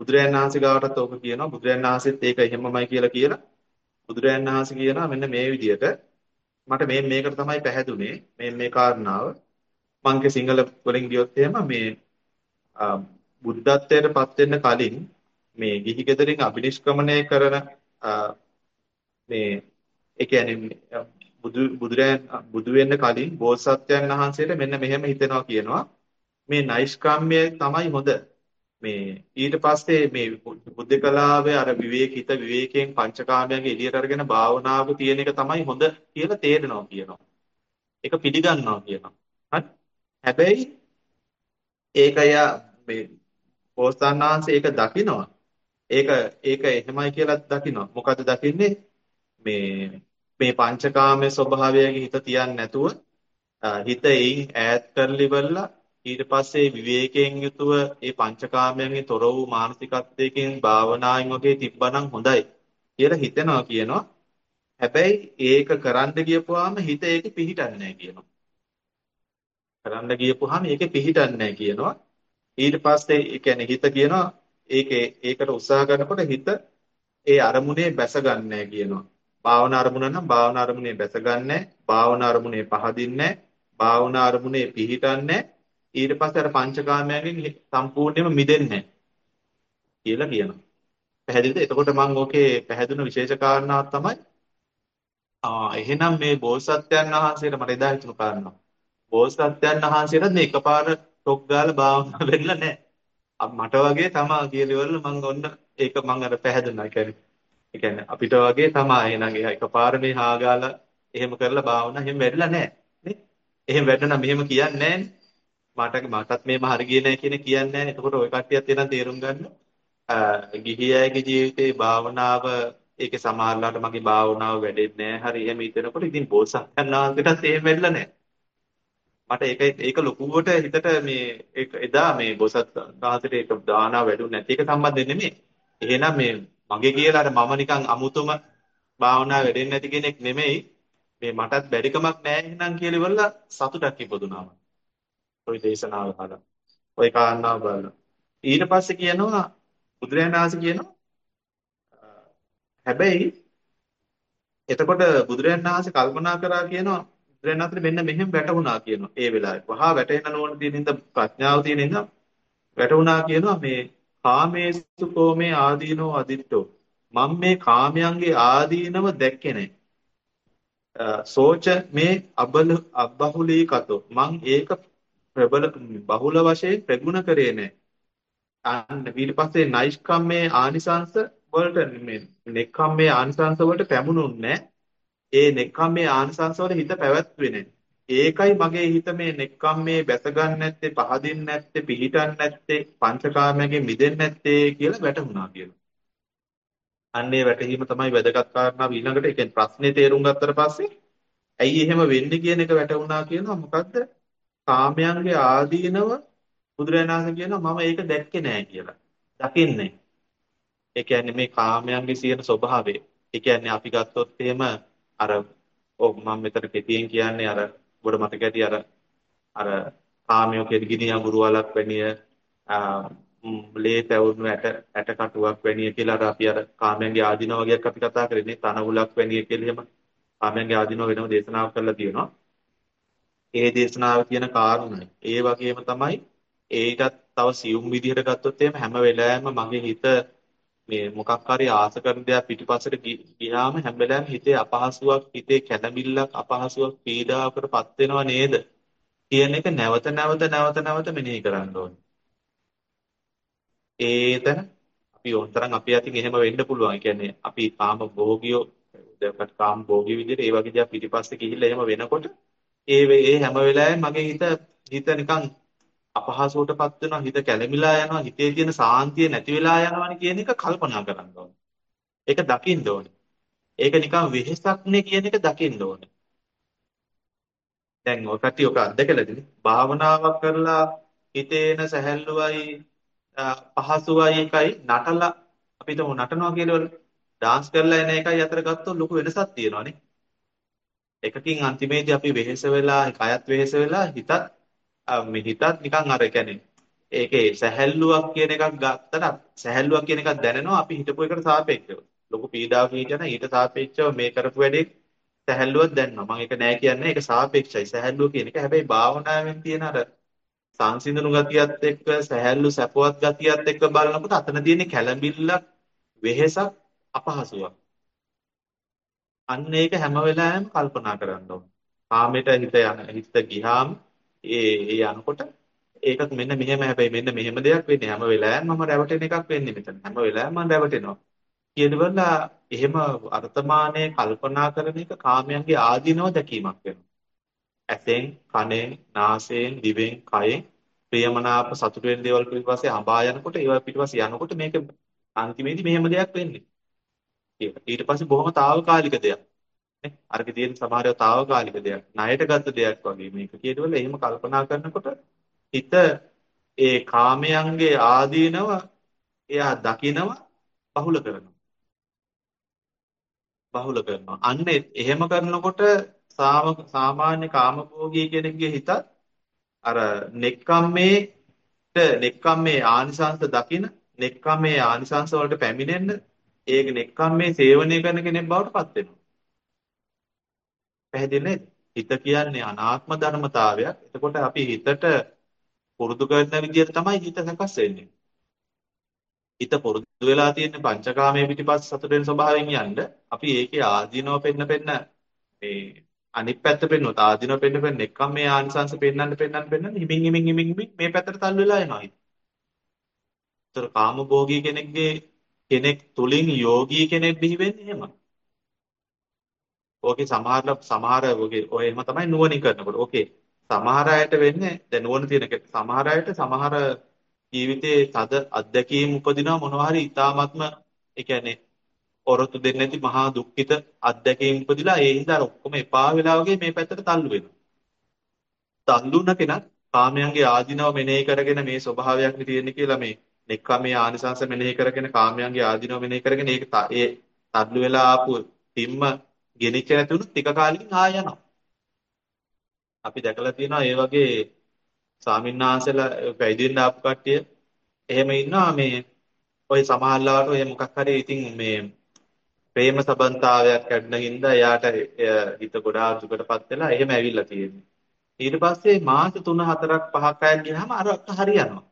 බුදුරයන් වහන්සේ ගාවටත් ඕක කියනවා. බුදුරයන් වහන්සේත් ඒක එහෙමමයි කියලා කියලා බුදුරයන් වහන්සේ කියනවා මෙන්න මේ විදිහට මට මේ මේකට තමයි පැහැදුනේ මේ මේ කාරණාව. මංගේ සිංහල වලින් ගියොත් එහෙම මේ බුද්ධත්වයට පත් වෙන්න කලින් මේ ගිහි ගෙදරින් අබිනිෂ්ක්‍මණය කරන මේ ඒ කියන්නේ බුදු බුදුරයන් බුදු වෙන්න කලින් බෝසත්යන් වහන්සේට මෙන්න මෙහෙම හිතෙනවා කියනවා මේ නෛෂ්ක්‍රම්‍ය තමයි හොඳ මේ ඊට පස්සේ මේ බුද්ධ කලාවේ අර විවේකිත විවේකයෙන් පංචකාමයන්ගේ එළියට අරගෙන භාවනාවක තියෙන එක තමයි හොඳ කියලා තේරෙනවා කියනවා. ඒක පිළිගන්නවා කියනවා. හරි. හැබැයි ඒක යා මේ පෝස්තන්නාංශ ඒක දකිනවා. ඒක ඒක එහෙමයි කියලා දකිනවා. මොකද දකින්නේ මේ මේ පංචකාමයේ ස්වභාවයගේ හිත තියන්නේ නැතුව හිත එයින් ඈත් කරලිවලා ඊට පස්සේ විවේකයෙන් යුතුව ඒ පංචකාමයන්ගෙන් තොර වූ මානසිකත්වයකින් භාවනාවෙන් වගේ තිබ්බනම් හොඳයි කියලා හිතනවා කියනවා. හැබැයි ඒක කරන්න ගියපුවාම හිත ඒක පිහිටන්නේ නැහැ කියනවා. කරන්න ගියපුවාම ඒකේ පිහිටන්නේ කියනවා. ඊට පස්සේ ඒ කියන්නේ හිත කියනවා ඒකේ ඒකට උත්සාහ කරනකොට හිත ඒ අරමුණේ බැස ගන්නෑ කියනවා. භාවනා අරමුණ නම් භාවනා අරමුණේ බැසගන්නේ භාවනා අරමුණේ පහදින්නේ භාවනා අරමුණේ පිහිටන්නේ ඊට පස්සේ අර පංචකාමයෙන් සම්පූර්ණයෙන්ම මිදෙන්නේ කියලා කියනවා. පැහැදිලිද? එතකොට මම ඕකේ පැහැදුණු විශේෂ කාරණාවක් තමයි ආ එහෙනම් මේ බෝසත්යන් වහන්සේට මට එදා හිතුණු කාරණා. බෝසත්යන් වහන්සේට මේ එකපාර ටොක් ගාලා භාවනා වෙන්න නැහැ. මට වගේ තමා කියලිවල මම ඔන්න ඒක මම අර පැහැදුනා. ඒ කියන්නේ ඒ කියන්නේ අපිට වගේ තමා එහෙනම් එකපාර මේ හාගාලා එහෙම කරලා භාවනා එහෙම වැඩිලා නැහැ. නේ? එහෙම වැඩනා මෙහෙම කියන්නේ මට මටත් මේම හරි ගියේ නැහැ කියන කියන්නේ නැහැ. එතකොට ওই කට්ටියත් එනම් තේරුම් ගන්න. ගිහි අයගේ ජීවිතේ භාවනාව ඒකේ සමහරලාට මගේ භාවනාව වැඩෙන්නේ නැහැ. හරි එහෙම හිතනකොට ඉතින් බෝසත්යන් වහන්සේටත් එහෙම වෙන්න නැහැ. මට ඒක ඒක ලොකුවට හිතට මේ ඒක එදා මේ බෝසත් වහන්සේට ඒක දානා වැඩුණ නැති එක සම්බන්ධ නෙමෙයි. එහෙනම් මේ මගේ කියලා අර මම නිකන් අමුතුම භාවනා වැඩෙන්නේ නැති කෙනෙක් නෙමෙයි. මේ මටත් බැරිකමක් නැහැ එහෙනම් කියලා ඉවරලා සතුටක් ඉපදුනා. ওই දේශනාව අහලා. ওই කාරණාව බලලා. ඊට පස්සේ කියනවා බුදුරජාණන් වහන්සේ කියනවා හැබැයි එතකොට බුදුරජාණන් වහන්සේ කල්පනා කරා කියනවා බුදුරජාණන් වහන්සේ මෙන්න මෙහෙම වැටුණා කියනවා ඒ වෙලාවේ. වහා වැටෙන්න ඕන තියෙන ඉඳ ප්‍රඥාව තියෙන ඉඳ වැටුණා කියනවා මේ කාමේසු කෝමේ ආදීනෝ අදිත්තෝ මම මේ කාමයන්ගේ ආදීනව දැක්කේ නැහැ. සෝච මේ අබල අබහුලීකතෝ මං ඒක ප්‍රබල බහුල වශයෙන් ප්‍රගුණ කරේ නැහැ. අන්න ඊට පස්සේ නයිෂ්කම්මේ ආනිසංස වලට මේ නෙක්ඛම්මේ ආනිසංස වලට පැමුණුන්නේ ඒ නෙක්ඛම්මේ ආනිසංස වල හිත පැවැත්වෙන්නේ නැහැ. ඒකයි මගේ හිත මේ නෙක්ඛම්මේ බැස ගන්න නැත්තේ පහදින්න නැත්තේ පිහිටන්න නැත්තේ පංචකාමයෙන් මිදෙන්න නැත්තේ කියලා වැටහුණා කියලා. අන්නේ වැටහීම තමයි වැදගත් කාරණාව ඊළඟට ඒ කියන්නේ ප්‍රශ්නේ තේරුම් ගත්තට පස්සේ ඇයි එහෙම වෙන්නේ කියන එක වැටහුණා කියනවා මොකද්ද? කාමයන්ගේ ආදීනව බුදුරජාණන් වහන්සේ කියනවා මම ඒක දැක්කේ නෑ කියලා. දකින්නේ. ඒ කියන්නේ මේ කාමයන්ගේ සියන ස්වභාවය. ඒ කියන්නේ අපි ගත්තොත් එහෙම අර ඔව් මම මෙතන කෙටියෙන් කියන්නේ අර ඔබට මතක ඇති අර අර කාමයෝ කෙඩගිනි අඟුරු වලක් වැනිය ලේ තැවුණු ඇට ඇට කටුවක් වැනිය කියලා අර අපි අර කාමයන්ගේ ආධිනව වගේක් අපි කතා කරන්නේ තනවුලක් වැනිය කියලා එහෙම කාමයන්ගේ ආධිනව වෙනම දේශනාවක් කරලා තියෙනවා. ඒ දේශනාවේ තියෙන කාරණා ඒ වගේම තමයි ඒකත් තව සියුම් විදිහට ගත්තොත් එහෙම හැම වෙලාවෙම මගේ හිත මේ මොකක් හරි ආස කරන දෙයක් පිටිපස්සට ගියාම හැම වෙලාවෙම හිතේ අපහසුාවක් හිතේ කැළඹිල්ලක් අපහසුාවක් පීඩාවකටපත් වෙනව නේද කියන එක නැවත නැවත නැවත නැවත මෙනෙහි කරන්න ඕනේ. ඒතන අපි උන්තරන් අපි අතින් එහෙම වෙන්න පුළුවන්. ඒ කියන්නේ අපි කාම භෝගියෝ දැන් කාම භෝගී විදිහට ඒ වගේ දේවල් පිටිපස්සේ ගිහිල්ලා එහෙම වෙනකොට ඒ ඒ හැම වෙලාවෙම මගේ හිත හිත නිකන් අපහසුවටපත් වෙනවා හිත කැළමිලා යනවා හිතේ තියෙන සාන්තිය නැති වෙලා යනවානේ කියන එක කල්පනා කරන්න ඕනේ. ඒක දකින්න ඕනේ. ඒක නිකන් වෙහෙසක්නේ කියන එක දකින්න ඕනේ. දැන් ඔය කට්ටිය ඔක අත්දකලාද? භාවනාවක් කරලා හිතේන සැහැල්ලුවයි පහසුවයි එකයි නටලා අපි හිතමු නටනවා කියලා ඩාන්ස් කරලා එන එකයි අතර ගත්තොත් ලොකු වෙනසක් තියෙනවානේ. එකකින් අන්තිමේදී අපි වෙහෙස වෙලා කයත් වෙහෙස වෙලා හිතත් මේ හිතත් නිකන් අර කියන්නේ ඒකේ සැහැල්ලුවක් කියන එකක් ගත්තට සැහැල්ලුවක් කියන එකක් දැනෙනවා අපි හිතපු එකට සාපේක්ෂව. ලොකු පීඩාවක් හිතන ඊට සාපේක්ෂව මේ කරපු වැඩේ සැහැල්ලුවක් දැනෙනවා. මම ඒක නෑ කියන්නේ ඒක සාපේක්ෂයි. සැහැල්ලුව කියන එක හැබැයි භාවනාවෙන් තියෙන අර සංසිඳුණු ගතියත් එක්ක සැහැල්ලු සැපවත් ගතියත් එක්ක බලනකොට අතන තියෙන කැළඹිල්ලක් වෙහෙසක් අපහසුයක්. අන්න ඒක හැම වෙලාවෙම කල්පනා කරන්න ඕන. කාමයට හිත යන හිත ගියාම ඒ ඒ යනකොට ඒකත් මෙන්න මෙහෙම හැබැයි මෙන්න මෙහෙම දෙයක් වෙන්නේ හැම වෙලාවෙම මම රැවටෙන එකක් වෙන්නේ මෙතන. හැම වෙලාවෙම මම රැවටෙනවා. කියනවල එහෙම අර්ථමානයේ කල්පනා කරන එක කාමයන්ගේ ආධිනව දැකීමක් වෙනවා. ඇසෙන්, කනෙන්, නාසයෙන්, දිවෙන්, කයෙන් ප්‍රියමනාප සතුට වෙන දේවල් පිටිපස්සේ හඹා යනකොට ඒවා පිටිපස්සේ යනකොට මේක අන්තිමේදී මෙහෙම දෙයක් වෙන්නේ. ඊට පස්සේ බොහොම తాවකාලික දෙයක්. නේ? අරක තියෙන සමහරව తాවකාලික දෙයක්. ණයට ගත්ත දෙයක් වගේ මේක කියනවල එහෙම කල්පනා කරනකොට හිත ඒ කාමයන්ගේ ආදීනව එයා දකිනව බහුල කරනවා. බහුල කරනවා. අන්න එහෙම කරනකොට සාමාන්‍ය කාමභෝගී කෙනෙක්ගේ හිතත් අර නෙක්ඛම්මේට නෙක්ඛම්මේ ආනිසංස දකින නෙක්ඛම්මේ ආනිසංස වලට පැමිණෙන්න ඒක නෙක්ඛම්මේ සේවනය කරන කෙනෙක් බවට පත් වෙනවා. පැහැදිලි නේද? හිත කියන්නේ අනාත්ම ධර්මතාවයක්. එතකොට අපි හිතට පුරුදු කරන විදිහට තමයි හිත සකස් වෙන්නේ. හිත පුරුදු වෙලා තියෙන පංචකාමයේ පිටිපස්ස සතුට වෙන ස්වභාවයෙන් යන්න අපි ඒකේ ආදීනව පෙන්න පෙන්න මේ අනිත් පැත්ත පෙන්නුවත් ආදීනව පෙන්න පෙන්න එක්කම මේ ආනිසංශ පෙන්නන්න පෙන්නන්න පෙන්නන්න හිමින් හිමින් හිමින් හිමින් මේ පැත්තට තල්ලු වෙලා යනවා. ඒතර කාමභෝගී කෙනෙක්ගේ කෙනෙක් තුලින් යෝගී කෙනෙක් බිහි වෙන්නේ එහෙම. ඕකේ සමහර සමහර ඔගේ ඔය එහෙම තමයි නුවණින් කරනකොට. ඕකේ සමහර අයට වෙන්නේ දැන් නුවණ තියෙන සමහර අයට සමහර ජීවිතයේ තද අත්දැකීම් උපදිනවා මොනවා හරි ඊ타ත්ම ඒ කියන්නේ ඔරොත්තු දෙන්නේ නැති මහා දුක්ඛිත අත්දැකීම් උපදිලා ඒ හින්දා ඔක්කොම එපා වෙලා වගේ මේ පැත්තට තල්ලු වෙනවා. තල්ලුන කෙනා කාමයන්ගේ ආධිනව මෙනෙහි කරගෙන මේ ස්වභාවයක් තියෙන්නේ කියලා මේ නෙක්ඛම්මේ ආනිසංස මෙනෙහි කරගෙන කාමයන්ගේ ආධිනව මෙනෙහි කරගෙන ඒක ඒ තල්ලු වෙලා ආපු තිම්ම ගෙනිච්ච නැතුණු ටික කාලෙකින් ආය යනවා. අපි දැකලා තියෙනවා ඒ වගේ ස්වාමින්වහන්සේලා පැවිදෙන්න ආපු කට්ටිය එහෙම ඉන්නවා මේ ඔය සමහරලාට ඔය මොකක් හරි ඉතින් මේ ප්‍රේම සබන්තාවයක් කඩන හින්දා එයාට හිත ගොඩාක් දුකටපත් වෙලා එහෙම ඇවිල්ලා තියෙන්නේ. ඊට පස්සේ මාස 3 4ක් 5ක් අය ගියාම අර හරියනවා.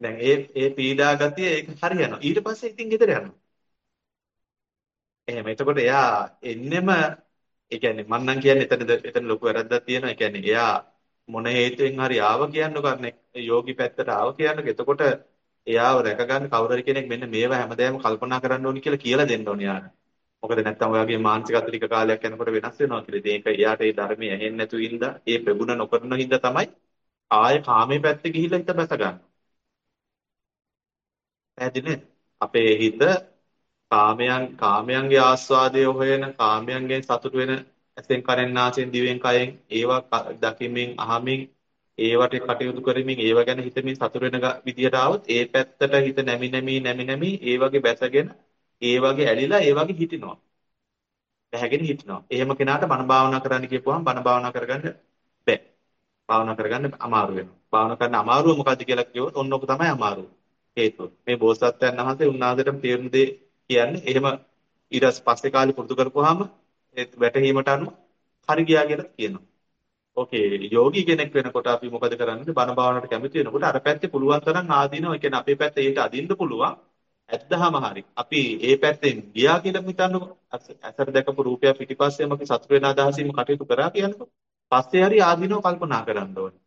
දැන් ඒ ඒ පීඩා ගතිය ඒක හරියනවා. ඊට පස්සේ ඉතින් ගෙදර යනවා. එහෙම. එතකොට එයා එන්නෙම ඒ කියන්නේ මම නම් කියන්නේ එතනද එතන ලොකු වැරද්දක් තියෙනවා. ඒ කියන්නේ එයා මොන හේතුවෙන් හරි ආව කියන්නකො අර යෝගි පැත්තට ආව කියන්නකො. එතකොට එයාව රැකගන්න කවුරු හරි කෙනෙක් මෙන්න මේවා හැමදාම කල්පනා කරන්න ඕනි කියලා කියලා දෙන්න ඕනි යාර. මොකද නැත්තම් ඔයාගේ මානසික අතරික කාලයක් යනකොට වෙනස් වෙනවා කියලා. ඉතින් ඒක එයාට ඒ ධර්මයේ ඇහෙන්නේ නැතු හින්දා, ඒ ප්‍රගුණ නොකරන හින්දා තමයි ආයේ කාමයේ පැත්තේ ගිහිල්ලා හිත බැස ගන්න. පැහැදිලිද? අපේ හිත කාමයන් කාමයන්ගේ ආස්වාදය හොයන කාමයන්ගෙන් සතුට වෙන ඇසෙන් කනෙන් නාසයෙන් දිවෙන් කයෙන් ඒවා දකිමින් අහමින් ඒවට කටයුතු කරමින් ඒව ගැන හිතමින් සතුට වෙන විදියට ආවොත් ඒ පැත්තට හිත නැමි නැමි නැමි නැමි ඒ වගේ බැසගෙන ඒ වගේ ඇලිලා ඒ වගේ හිටිනවා. බැහැගෙන හිටිනවා. එහෙම කෙනාට බණ භාවනා කරන්න කියපුවහම බණ භාවනා කරගන්න බෑ. භාවනා කරගන්න අමාරු වෙනවා. භාවනා කරන්න අමාරුව මොකද්ද කියලා කිව්වොත් ඔන්න ඔක තමයි අමාරුව. හේතුව. මේ බෝසත්යන් වහන්සේ උන්වහන්සේටම තේරුම් දෙය කියන්නේ එහෙම ඊට පස්සේ කාලේ පුරුදු කරපුවාම ඒ වැටහීමට අනුව හරි ගියා කියලා කියනවා. ඕකේ යෝගී කෙනෙක් වෙනකොට අපි මොකද කරන්නේ? බණ භාවනාවට කැමති වෙනකොට අර පැත්තේ පුළුවන් තරම් ආදීනවා. ඒ කියන්නේ අපේ පැත්තේ ඊට අදින්න පුළුවන්. ඇත්තහම හරි. අපි ඒ පැත්තෙන් ගියා කියලා හිතන්නකො. අසර දැකපු රූපය පිටිපස්සෙම අපි සතුට වෙන අදහසින්ම කටයුතු කරා කියන්නකො. පස්සේ හරි ආදීනව කල්පනා කරන්න ඕනේ.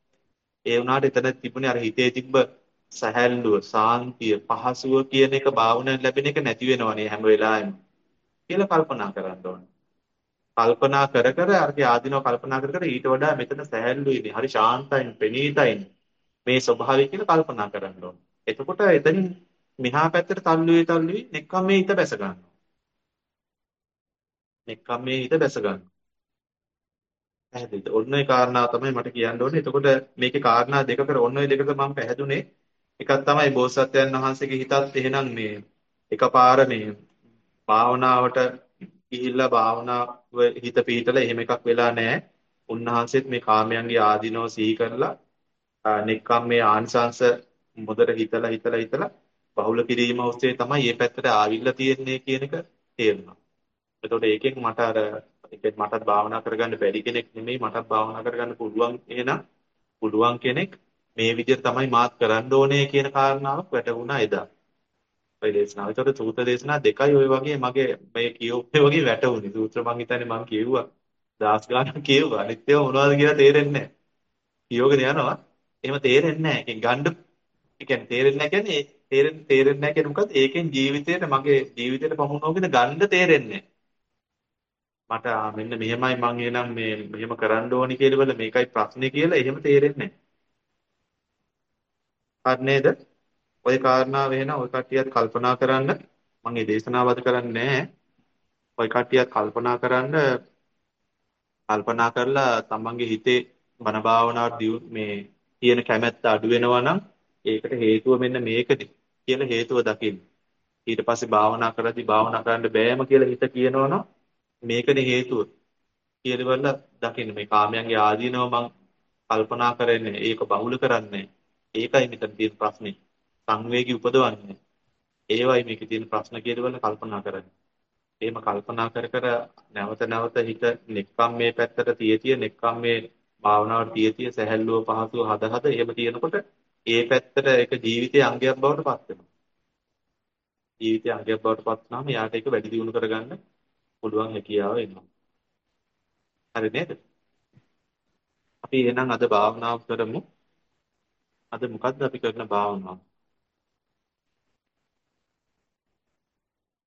ඒ වුණාට එතන තිබුණේ අර හිතේ තිබ්බ සැහැල්ලුව, සාන්තිය, පහසුව කියන එක භාවනාවෙන් ලැබෙන එක නැති වෙනවනේ හැම වෙලාවෙම. කියලා කල්පනා කරන්න ඕනේ. කල්පනා කර කර අරගේ ආදීනව කල්පනා කර කර ඊට වඩා මෙතන සැහැල්ලුයිනේ. හරි ශාන්තයින්, ප්‍රණීතයින් මේ ස්වභාවය කියලා කල්පනා කරන්න ඕනේ. එතකොට එතනින් මෙහා පැත්තට තල්ලුවේ තල්ලුවේ නෙක්ඛම් මේ හිත බැස ගන්නවා. නෙක්ඛම් මේ හිත බැස ගන්නවා. පැහැදිලිද? ඔන්න ඒ කාරණාව තමයි මට කියන්න ඕනේ. එතකොට මේකේ කාරණා දෙකකට ඔන්න ඔය දෙකට මම පැහැදුනේ. එකක් තමයි බෝසත්යන් වහන්සේගේ හිතත් එහෙනම් මේ එකපාර මේ භාවනාවට ගිහිල්ලා භාවනාව හිත පිහිටලා එහෙම එකක් වෙලා නැහැ. උන්වහන්සේත් මේ කාමයන්ගේ ආධිනව සිහි කරලා නෙක්ඛම් මේ ආනිසංශ මොදට හිතලා හිතලා හිතලා බහුල කිරීම ඔස්සේ තමයි මේ පැත්තට ආවිල්ලා තියෙන්නේ කියන එක තේරුණා. එතකොට ඒකෙන් මට අර ඒකෙන් මටත් භාවනා කරගන්න බැරි කෙනෙක් නෙමෙයි මටත් භාවනා කරගන්න පුළුවන් එහෙනම් පුළුවන් කෙනෙක් මේ විදිහට තමයි මාත් කරන්න ඕනේ කියන කාරණාවක් වැටහුණා එදා. ඔය දේශනාව. ඒතකොට සූත්‍ර දේශනා දෙකයි ඔය වගේ මගේ මේ කියෝපේ වගේ වැටුනේ. සූත්‍ර මං හිතන්නේ මං කියුවා. දාස් ගානක් කියුවා. අනිත් ඒවා මොනවද කියලා තේරෙන්නේ නැහැ. කියෝගෙන යනවා. එහෙම තේරෙන්නේ නැහැ. ඒකෙන් ගන්න ඒ කියන්නේ තේරෙන්නේ නැහැ කියන්නේ තේරෙන්නේ තේරෙන්නේ නැහැ කියන්නේ මොකද්ද? ඒකෙන් ජීවිතේට මගේ ජීවිතේට පමුණවගෙන ගන්න තේරෙන්නේ මට මෙන්න මෙහෙමයි මං එනම් මේ මෙහෙම කරන්න ඕනි කියලා මේකයි ප්‍රශ්නේ කියලා එහෙම තේරෙන්නේ නැහැ. නේද? ওই කාරණාව වෙන ওই කට්ටියත් කල්පනා කරන්න මම මේ දේශනාවද කරන්නේ නැහැ. ওই කට්ටියත් කල්පනා කරන්න කල්පනා කරලා තමන්ගේ හිතේ බණ භාවනාවට මේ තියෙන කැමැත්ත අඩු වෙනවා නම් ඒකට හේතුව මෙන්න මේකද කියලා හේතුව දකින්න. ඊට පස්සේ භාවනා කරද්දී භාවනා කරන්න බෑම කියලා හිත කියනවනම් මේකනේ හේතුව. කියලා දකින්න මේ කාමයන්ගේ ආදීනව මං කල්පනා කරන්නේ ඒක බහුල කරන්නේ. ඒකයි මෙතන තියෙන ප්‍රශ්නේ. සංවේගී උපදවන්නේ. ඒවයි මේකේ තියෙන ප්‍රශ්න කියලා කල්පනා කරන්නේ. එහෙම කල්පනා කර කර නැවත නැවත හිත නෙක්කම් මේ පැත්තට තියතිය නෙක්කම් මේ භාවනාවට තියතිය සැහැල්ලුව පහසුව හද හද එහෙම තියෙනකොට ඒ පැත්තට ඒක ජීවිතයේ අංගයක් බවට පත් වෙනවා. ජීවිතයේ අංගයක් බවට පත් වුනහම යාට ඒක වැඩි දියුණු කරගන්න පුළුවන් හැකියාව එනවා. හරි නේද? අපි එහෙනම් අද භාවනාව කරමු. අද මොකද්ද අපි කරන භාවනාව?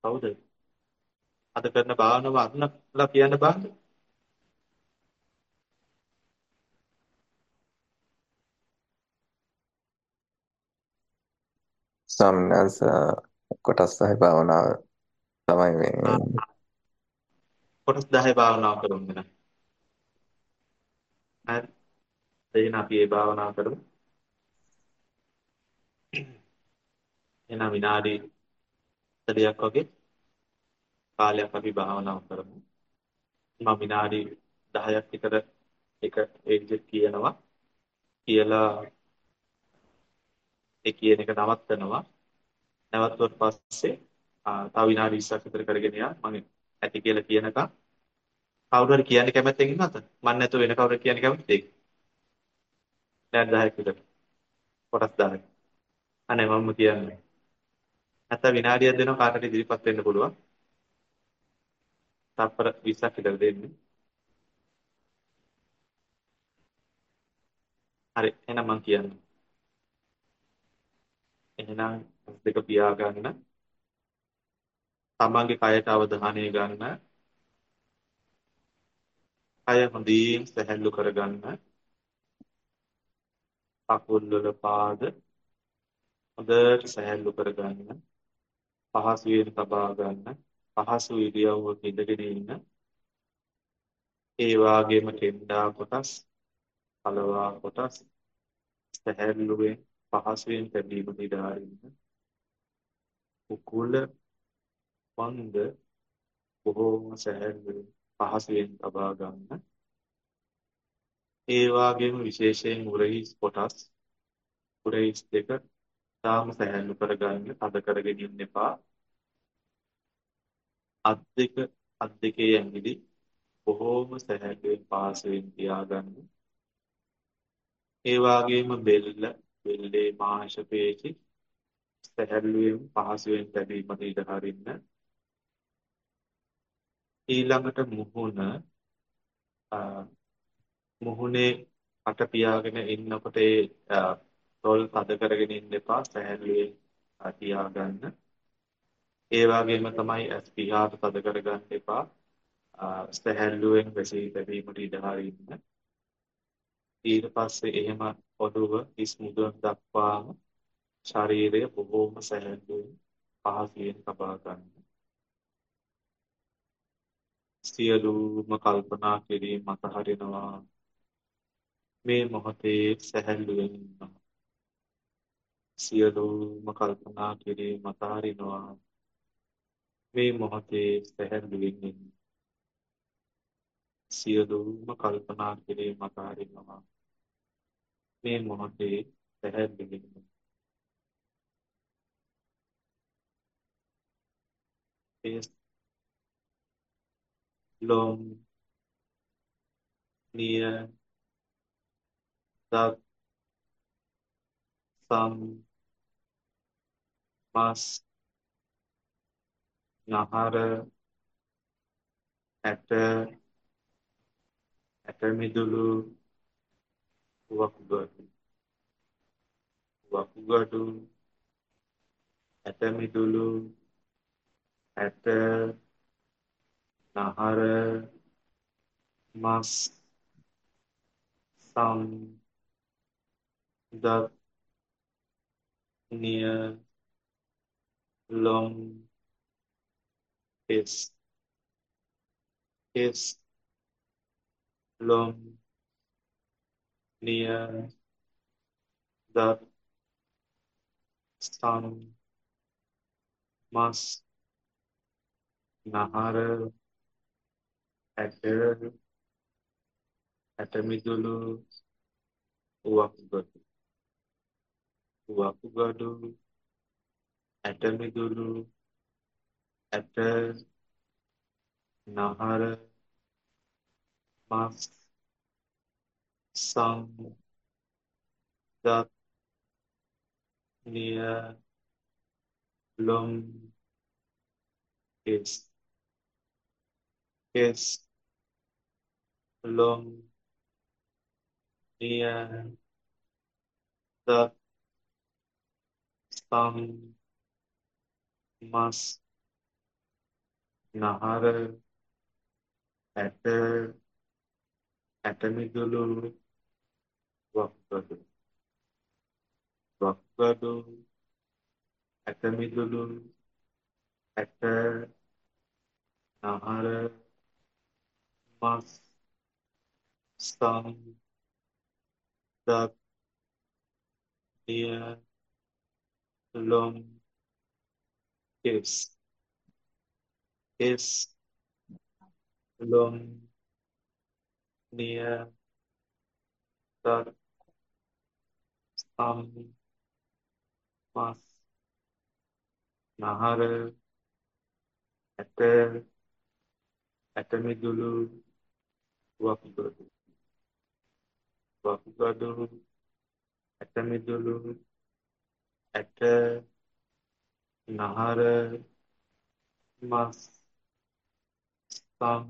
කවුද? අද කරන භාවනාව අන්නලා කියන්න බෑ. ස්වාමීන් වහන්සේ කොටස් 10 භාවනාව තමයි මේ කොටස් 10 භාවනාව කරමු නේද? හරි. එහෙනම් අපි මේ භාවනාව කරමු. එහෙනම් විනාඩි 40ක් වගේ කාලයක් අපි භාවනාව කරමු. මම විනාඩි 10ක් විතර එක එක්ජෙට් කියනවා. කියලා ඒ කියන එක නවත්තනවා. නැවතුවත් පස්සේ තව විනාඩි 20ක් විතර කරගෙන යන්න මම ඇති කියලා කියනකම් කවුරු හරි කියන්න කැමැත්තෙන් ඉන්නවද? මම නැතුව වෙන කවුරු කියන්න කැමතිද? දැන් 10ක් විතර. කොටස් 10ක්. අනේ මම කියන්නේ. නැත්නම් විනාඩියක් දෙනවා කාටට ඉදිරිපත් වෙන්න පුළුවන්. තත්පර 20ක් විතර දෙන්න. හරි එහෙනම් මම කියන්නේ. එහෙනම් දෙක පියාගන්න. තමන්ගේ කයට අවධානය ගන්න. කය හොඳින් සැහැල්ලු කරගන්න. කකුල් වල පාද හොඳට සැහැල්ලු කරගන්න. පහසුවෙන් තබා ගන්න. පහසු ඉරියව්වක ඉඳගෙන ඉන්න. ඒ වාගේම කෙන්ඩා කොටස්, කලවා කොටස් සැහැල්ලුවෙන් පහසුවෙන් පැදීමට ඉඩ අරින්න. කුකුල වන්ද බොහෝම සැහැල්ලුවෙන් පහසුවෙන් තබා ගන්න. ඒ වගේම විශේෂයෙන් උරහිස් කොටස් උරහිස් දෙක තාම සැහැල්ලු කරගන්න, තද කරගෙන ඉන්න එපා. අත් දෙක අත් දෙකේ ඇඟිලි බොහෝම සැහැල්ලුවෙන් පාසයෙන් තියාගන්න. ඒ වගේම බෙල්ල, බෙල්ලේ මාංශ පේශි සැහැල්ලුවෙන් පහසුවෙන් පැදීමට ඉඩ හරින්න. ඊළඟට මුහුණ මුහුණේ අට පියාගෙන ඉන්නකොට ඒ තොල් තද කරගෙන ඉන්න එපා සැහැල්ලුවෙන් තියාගන්න. ඒ වගේම තමයි ඇස් පිහාට තද කරගන්න එපා. සැහැල්ලුවෙන් වැසී තැබීමට ඉඩ හරින්න. ඊට පස්සේ එහෙම ඔළුව හිස් මුදුන දක්වාම ශරීරය බොහෝම සැහැල්ලුවෙන් පහසුවෙන් තබා ගන්න. සියලුම කල්පනා කිරීම අතහරිනවා. මේ මොහොතේ සැහැල්ලුවෙන් ඉන්නවා. සියලුම කල්පනා කිරීම අතහරිනවා. මේ මොහොතේ සැහැල්ලුවෙන් ඉන්නවා. සියලුම කල්පනා කිරීම අතහරිනවා. මේ මොහොතේ පැහැදිලි වෙනවා. face long near that some mas නහර ඇට ඇට මිදුළු වකුගඩු වකුගඩු ඇට මිදුළු ඇට නහර මස් සම් දත් නිය ලොම් කෙස් කෙස් ලොම් නිය දත් ස්තම් මස් නහර ඇට ඇට මිදුළු වකුගඩු වකුගඩු ඇට මිදුළු ඇට නහර මස් සම් දත් නිය ලොම් කෙස් කෙස් ලොම් නිය දත් ස්තම් මස් නහර ඇට ඇටමිදුළු වක්ගඩු වක්ගඩු ඇටමිදුළු ඇට නහර මස් ස්තම් දත් දිය ලොම් කෙස් කෙස් ලොම් නිය දත් ස්තම් මස් නහර ඇට ඇටමිදුළු වකුගඩු වකුගඩු ඇටමිදුළු ඇට නහර මස් ස්තම්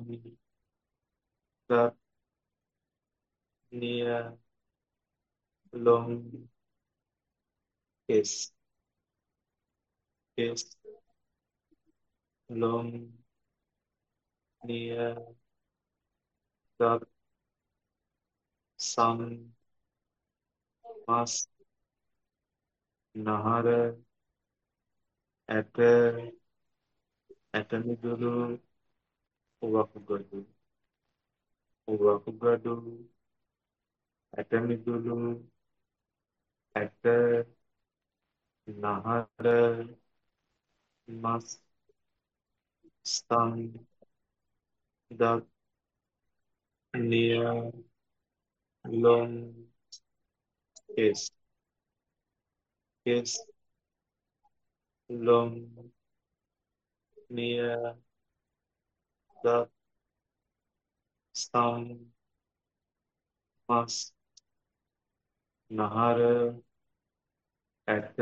දත් නිය ලොම් කෙස් කෙස් ලොම් නිය දත් සම් මස් නහර ඇට ඇටමිදුළු වකුගඩු වකුගඩු ඇටමිදුළු ඇට නහර මස් ස්තන් දත් නිය ලොම් කෙස් කෙස් ලොම් නිය දත් ස්තම් මස් නහර ඇට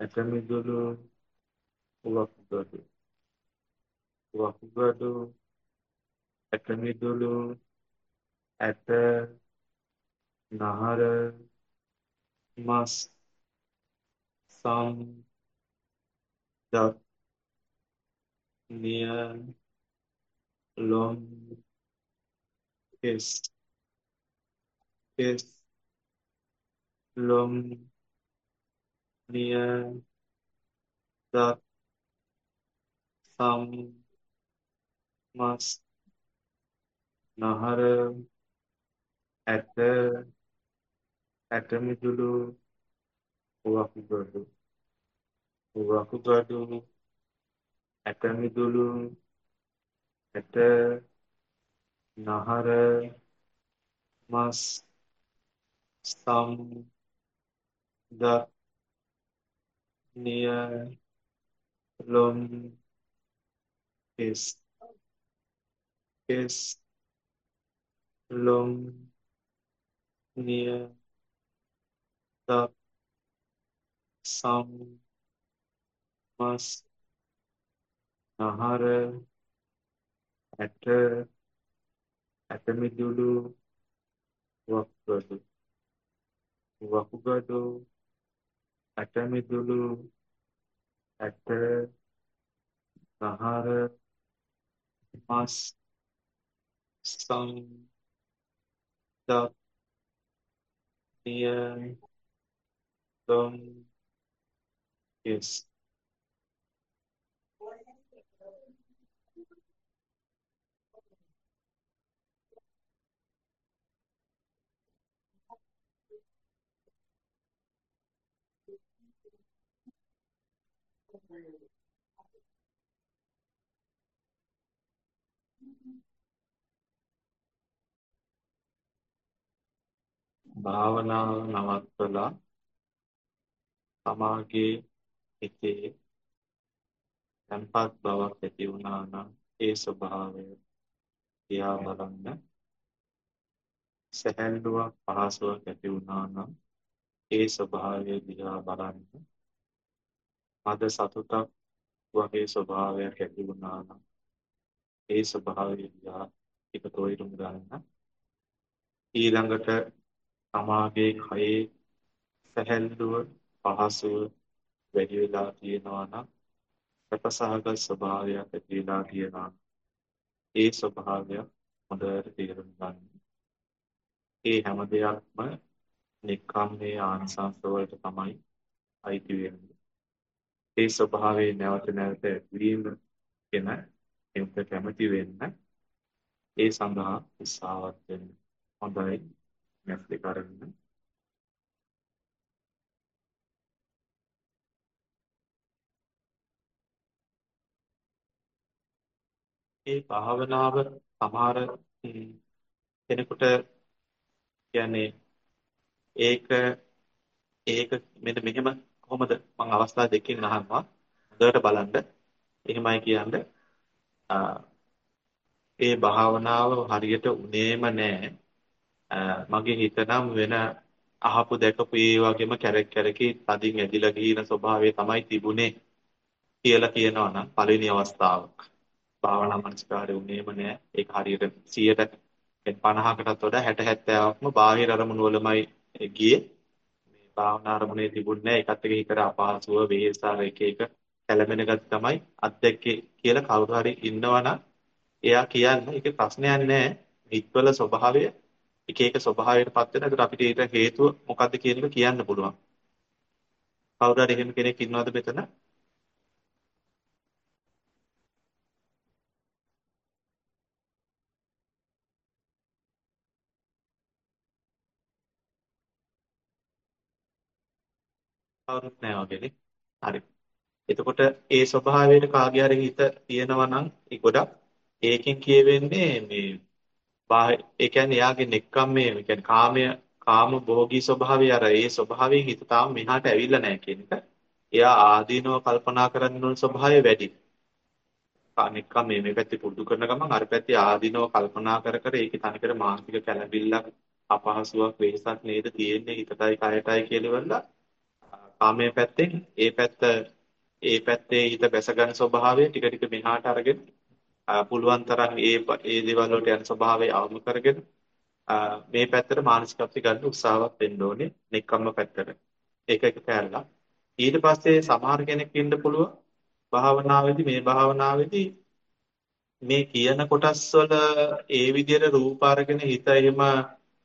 ඇටමිදුළු වකුගඩු වකුගඩු ඇටමිදුළු ඇට නහර මස් සම් දත් නිය ලොම් කෙස් කෙස් ලොම් නිය දත් සම් මස් නහර ඇට ඇටමිදුළු වකුගඩු වකුගඩු ඇටමිදුළු ඇට නහර මස් ස්තම් දත් නිය ලොම් කෙස් කෙස් ලොම් නිය දත් සම් මස් නහර ඇට ඇටමිදුළු වකුගඩු වකුගඩු ඇටමිදුළු ඇට නහර මස් ස්තම් දත් නිය ලොම් කෙස් භාවනාව නවත්වලා තමාගේ හිතේ තැන්පත් බවක් ඇති වුණා නම් ඒ ස්වභාවය දිහා බලන්න සැහැල්ලුවක් පහසුවක් ඇති වුණා නම් ඒ ස්වභාවය දිහා බලන්න මද සතුටක් වගේ ස්වභාවයක් ඇති වුණා නම් ඒ ස්වභාවය දිහා එක තොයිරුම් ගන්න. ඊළඟට තමාගේ කයේ සැහැල්ලුව පහසුව වැඩි වෙලා තියෙනවා නම් සැපසහගත ස්වභාවයක් ඇති වෙලා තියෙනවා. ඒ ස්වභාවය හොඳට තේරුම් ගන්න. ඒ හැම දෙයක්ම නික්කම්මේ ආනිසංස වලට තමයි අයිති වෙන්නේ. ඒ ස්වභාවයේ නැවත නැවත ඇතිවීම ගැන එන්ට කැමති වෙන්න ඒ සඳහා උත්සාහවත් වෙන්න. හොඳයි. නැස්ලි කරන්න. ඒ භාවනාව සමහර කෙනෙකුට කියන්නේ ඒක ඒක මෙන්න මෙහෙම කොහොමද මම අවස්ථා දෙකකින් අහනවා. හොඳට බලන්න. එහෙමයි කියන්නේ. ඒ භාවනාව හරියට උනේම නෑ. මගේ හිත නම් වෙන අහපු දැකපු ඒ වගේම කැරක් කැරකී තදින් ඇදිලා ගින ස්වභාවය තමයි තිබුණේ කියලා කියනවා නම් පළවෙනි අවස්ථාවක්. භාවනා මනස්කාරය උනේම නෑ ඒක හරියට 100ට 50කටත් වඩා 60 70ක්ම බාහිර අරමුණු වලමයි ගියේ මේ භාවනා අරමුණේ තිබුණේ නෑ ඒකත් එක්ක හිතට අපහසුව වෙහෙසාව එක එක කැළඹෙන ගති තමයි අත්දැකේ කියලා කවුරු හරි ඉන්නවනම් එයා කියන්නේ ඒකේ ප්‍රශ්නයක් නෑ හිතවල ස්වභාවය එක එක ස්වභාවයකටපත් වෙන. ඒකට අපිට ඒක හේතුව මොකද්ද කියන එක කියන්න පුළුවන්. කවුරු හරි එහෙම කෙනෙක් ඉන්නවද මෙතන? කවුරුත් නැහැ වගේනේ. හරි. එතකොට ඒ ස්වභාවයට කාගේ හරි හිත තියෙනවා නම් ඒ ගොඩක් ඒකෙන් කියවෙන්නේ මේ ඒ කියන්නේ යාගේ නෙක්කම් මේ කියන්නේ කාමය කාම භෝගී ස්වභාවය අර ඒ ස්වභාවයෙන් හිත තාම මෙහාට ඇවිල්ලා නැහැ කියන එක. එයා ආදීනව කල්පනා කරන්න ඕන ස්වභාවය වැඩි. නෙක්කම් මේ මේ පැත්තේ පුරුදු කරන ගමන් අර පැත්තේ ආදීනව කල්පනා කර කර ඒකේ තනිකර මානසික කැළඹිල්ලක් අපහසුාවක් වෙහසක් නේද තියෙන්නේ හිතටයි කයටයි කියලා කාමයේ පැත්තෙන් ඒ පැත්ත ඒ පැත්තේ හිත බැස ගන්න ස්වභාවය ටික ටික මෙහාට අරගෙන පුළුවන් තරම් ඒ ඒ දේවල් වලට යන ස්වභාවය අවම කරගෙන මේ පැත්තට මානසිකත්වය ගන්න උත්සාහවත් වෙන්න ඕනේ නෙක්කම්ම පැත්තට. ඒක එක පැහැරලා. ඊට පස්සේ සමහර කෙනෙක් ඉන්න පුළුවන් භාවනාවේදී මේ භාවනාවේදී මේ කියන කොටස් වල ඒ විදිහට රූප අරගෙන හිත එහෙම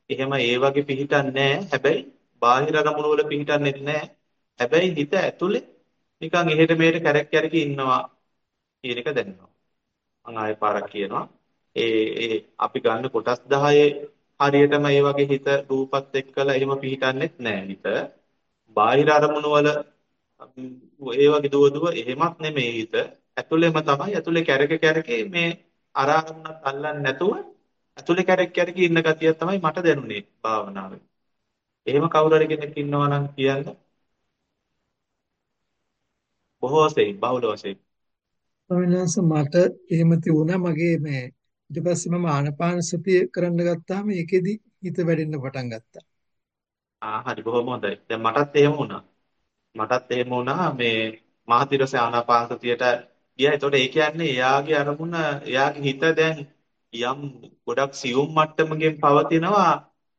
එහෙම ඒ වගේ පිහිටන්නේ නැහැ. හැබැයි බාහිර අරමුණු වල පිහිටන්නේ නැහැ. හැබැයි හිත ඇතුලේ නිකන් එහෙට මෙහෙට කැරක් කැරකි ඉන්නවා කියන එක දැනෙනවා. මම ආයෙ පාරක් කියනවා. ඒ ඒ අපි ගන්න කොටස් 10 හරියටම ඒ වගේ හිත රූපත් එක්කලා එහෙම පිහිටන්නේත් නැහැ හිත. බාහිර අරමුණු වල ඒ වගේ දුව දුව එහෙමත් නෙමෙයි හිත. ඇතුළෙම තමයි ඇතුළේ කැරක කැරකේ මේ අර අරමුණක් අල්ලන්නේ නැතුව ඇතුළේ කැරක කැරක ඉන්න ගතිය තමයි මට දැනුනේ භාවනාවේ. එහෙම කවුරු හරි කෙනෙක් ඉන්නවා නම් කියන්න. බොහෝ සෙයින් බහුල වශයෙන් ස්වාමීන් මට එහෙම තියුණා මගේ මේ ඊට පස්සේ මම ආනපාන සතිය කරන්න ගත්තාම ඒකෙදි හිත වැඩෙන්න පටන් ගත්තා. ආ හරි බොහොම හොඳයි. දැන් මටත් එහෙම වුණා. මටත් එහෙම වුණා මේ මහතිරසේ ආනාපාන සතියට ගියා. ඒතකොට ඒ කියන්නේ එයාගේ අරමුණ එයාගේ හිත දැන් යම් ගොඩක් සියුම් මට්ටමකින් පවතිනවා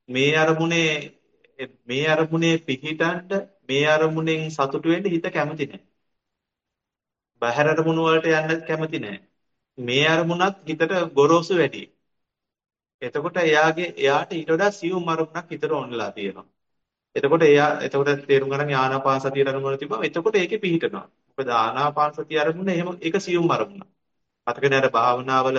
මේ අරමුණේ මේ අරමුණේ පිහිටන්න මේ අරමුණෙන් සතුටු වෙන්න හිත කැමති නැහැ. බහැර අරමුණු වලට යන්න කැමති නැහැ. මේ අරමුණත් හිතට ගොරෝසු වැඩි. එතකොට එයාගේ එයාට ඊට වඩා සියුම් අරමුණක් හිතට ඕනලා තියෙනවා. එතකොට එයා එතකොට තේරුම් ගන්න ආනාපාන සතිය අරමුණ තිබ්බම එතකොට ඒකේ පිහිටනවා. මොකද ආනාපාන සතිය අරමුණ එහෙම ඒක සියුම් අරමුණ. මතකනේ අර භාවනාවල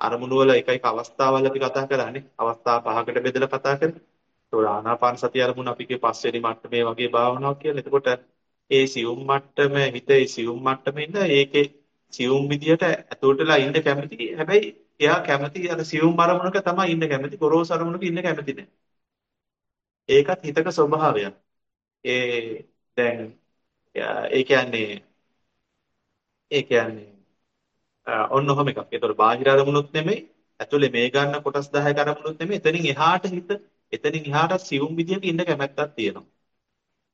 අරමුණු වල එක එක අවස්ථාවල් අපි කතා කරානේ. අවස්ථා පහකට බෙදලා කතා කරේ. ඒතකොට ආනාපාන සතිය අරමුණ අපි කියේ පස්වෙනි මට්ටමේ වගේ භාවනාවක් කියලා. එතකොට ඒ සියුම් මට්ටම හිතේ සියුම් මට්ටමේ ඉඳ ඒකේ සියුම් විදියට ඇතුළටලා ඉන්න කැමති. හැබැයි එයා කැමති අර සියුම් අරමුණක තමයි ඉන්න කැමති. ගොරෝසු අරමුණක ඉන්න කැමති නෑ. ඒකත් හිතක ස්වභාවයක්. ඒ දැන් ඒ කියන්නේ ඒ කියන්නේ ඔන්න ඔහම එකක්. ඒතකොට බාහිර අරමුණුත් නෙමෙයි, ඇතුලේ මේ ගන්න කොටස් 10ක අරමුණුත් නෙමෙයි. එතනින් එහාට හිත, එතනින් එහාට සියුම් විදියක ඉන්න කැමැත්තක් තියෙනවා.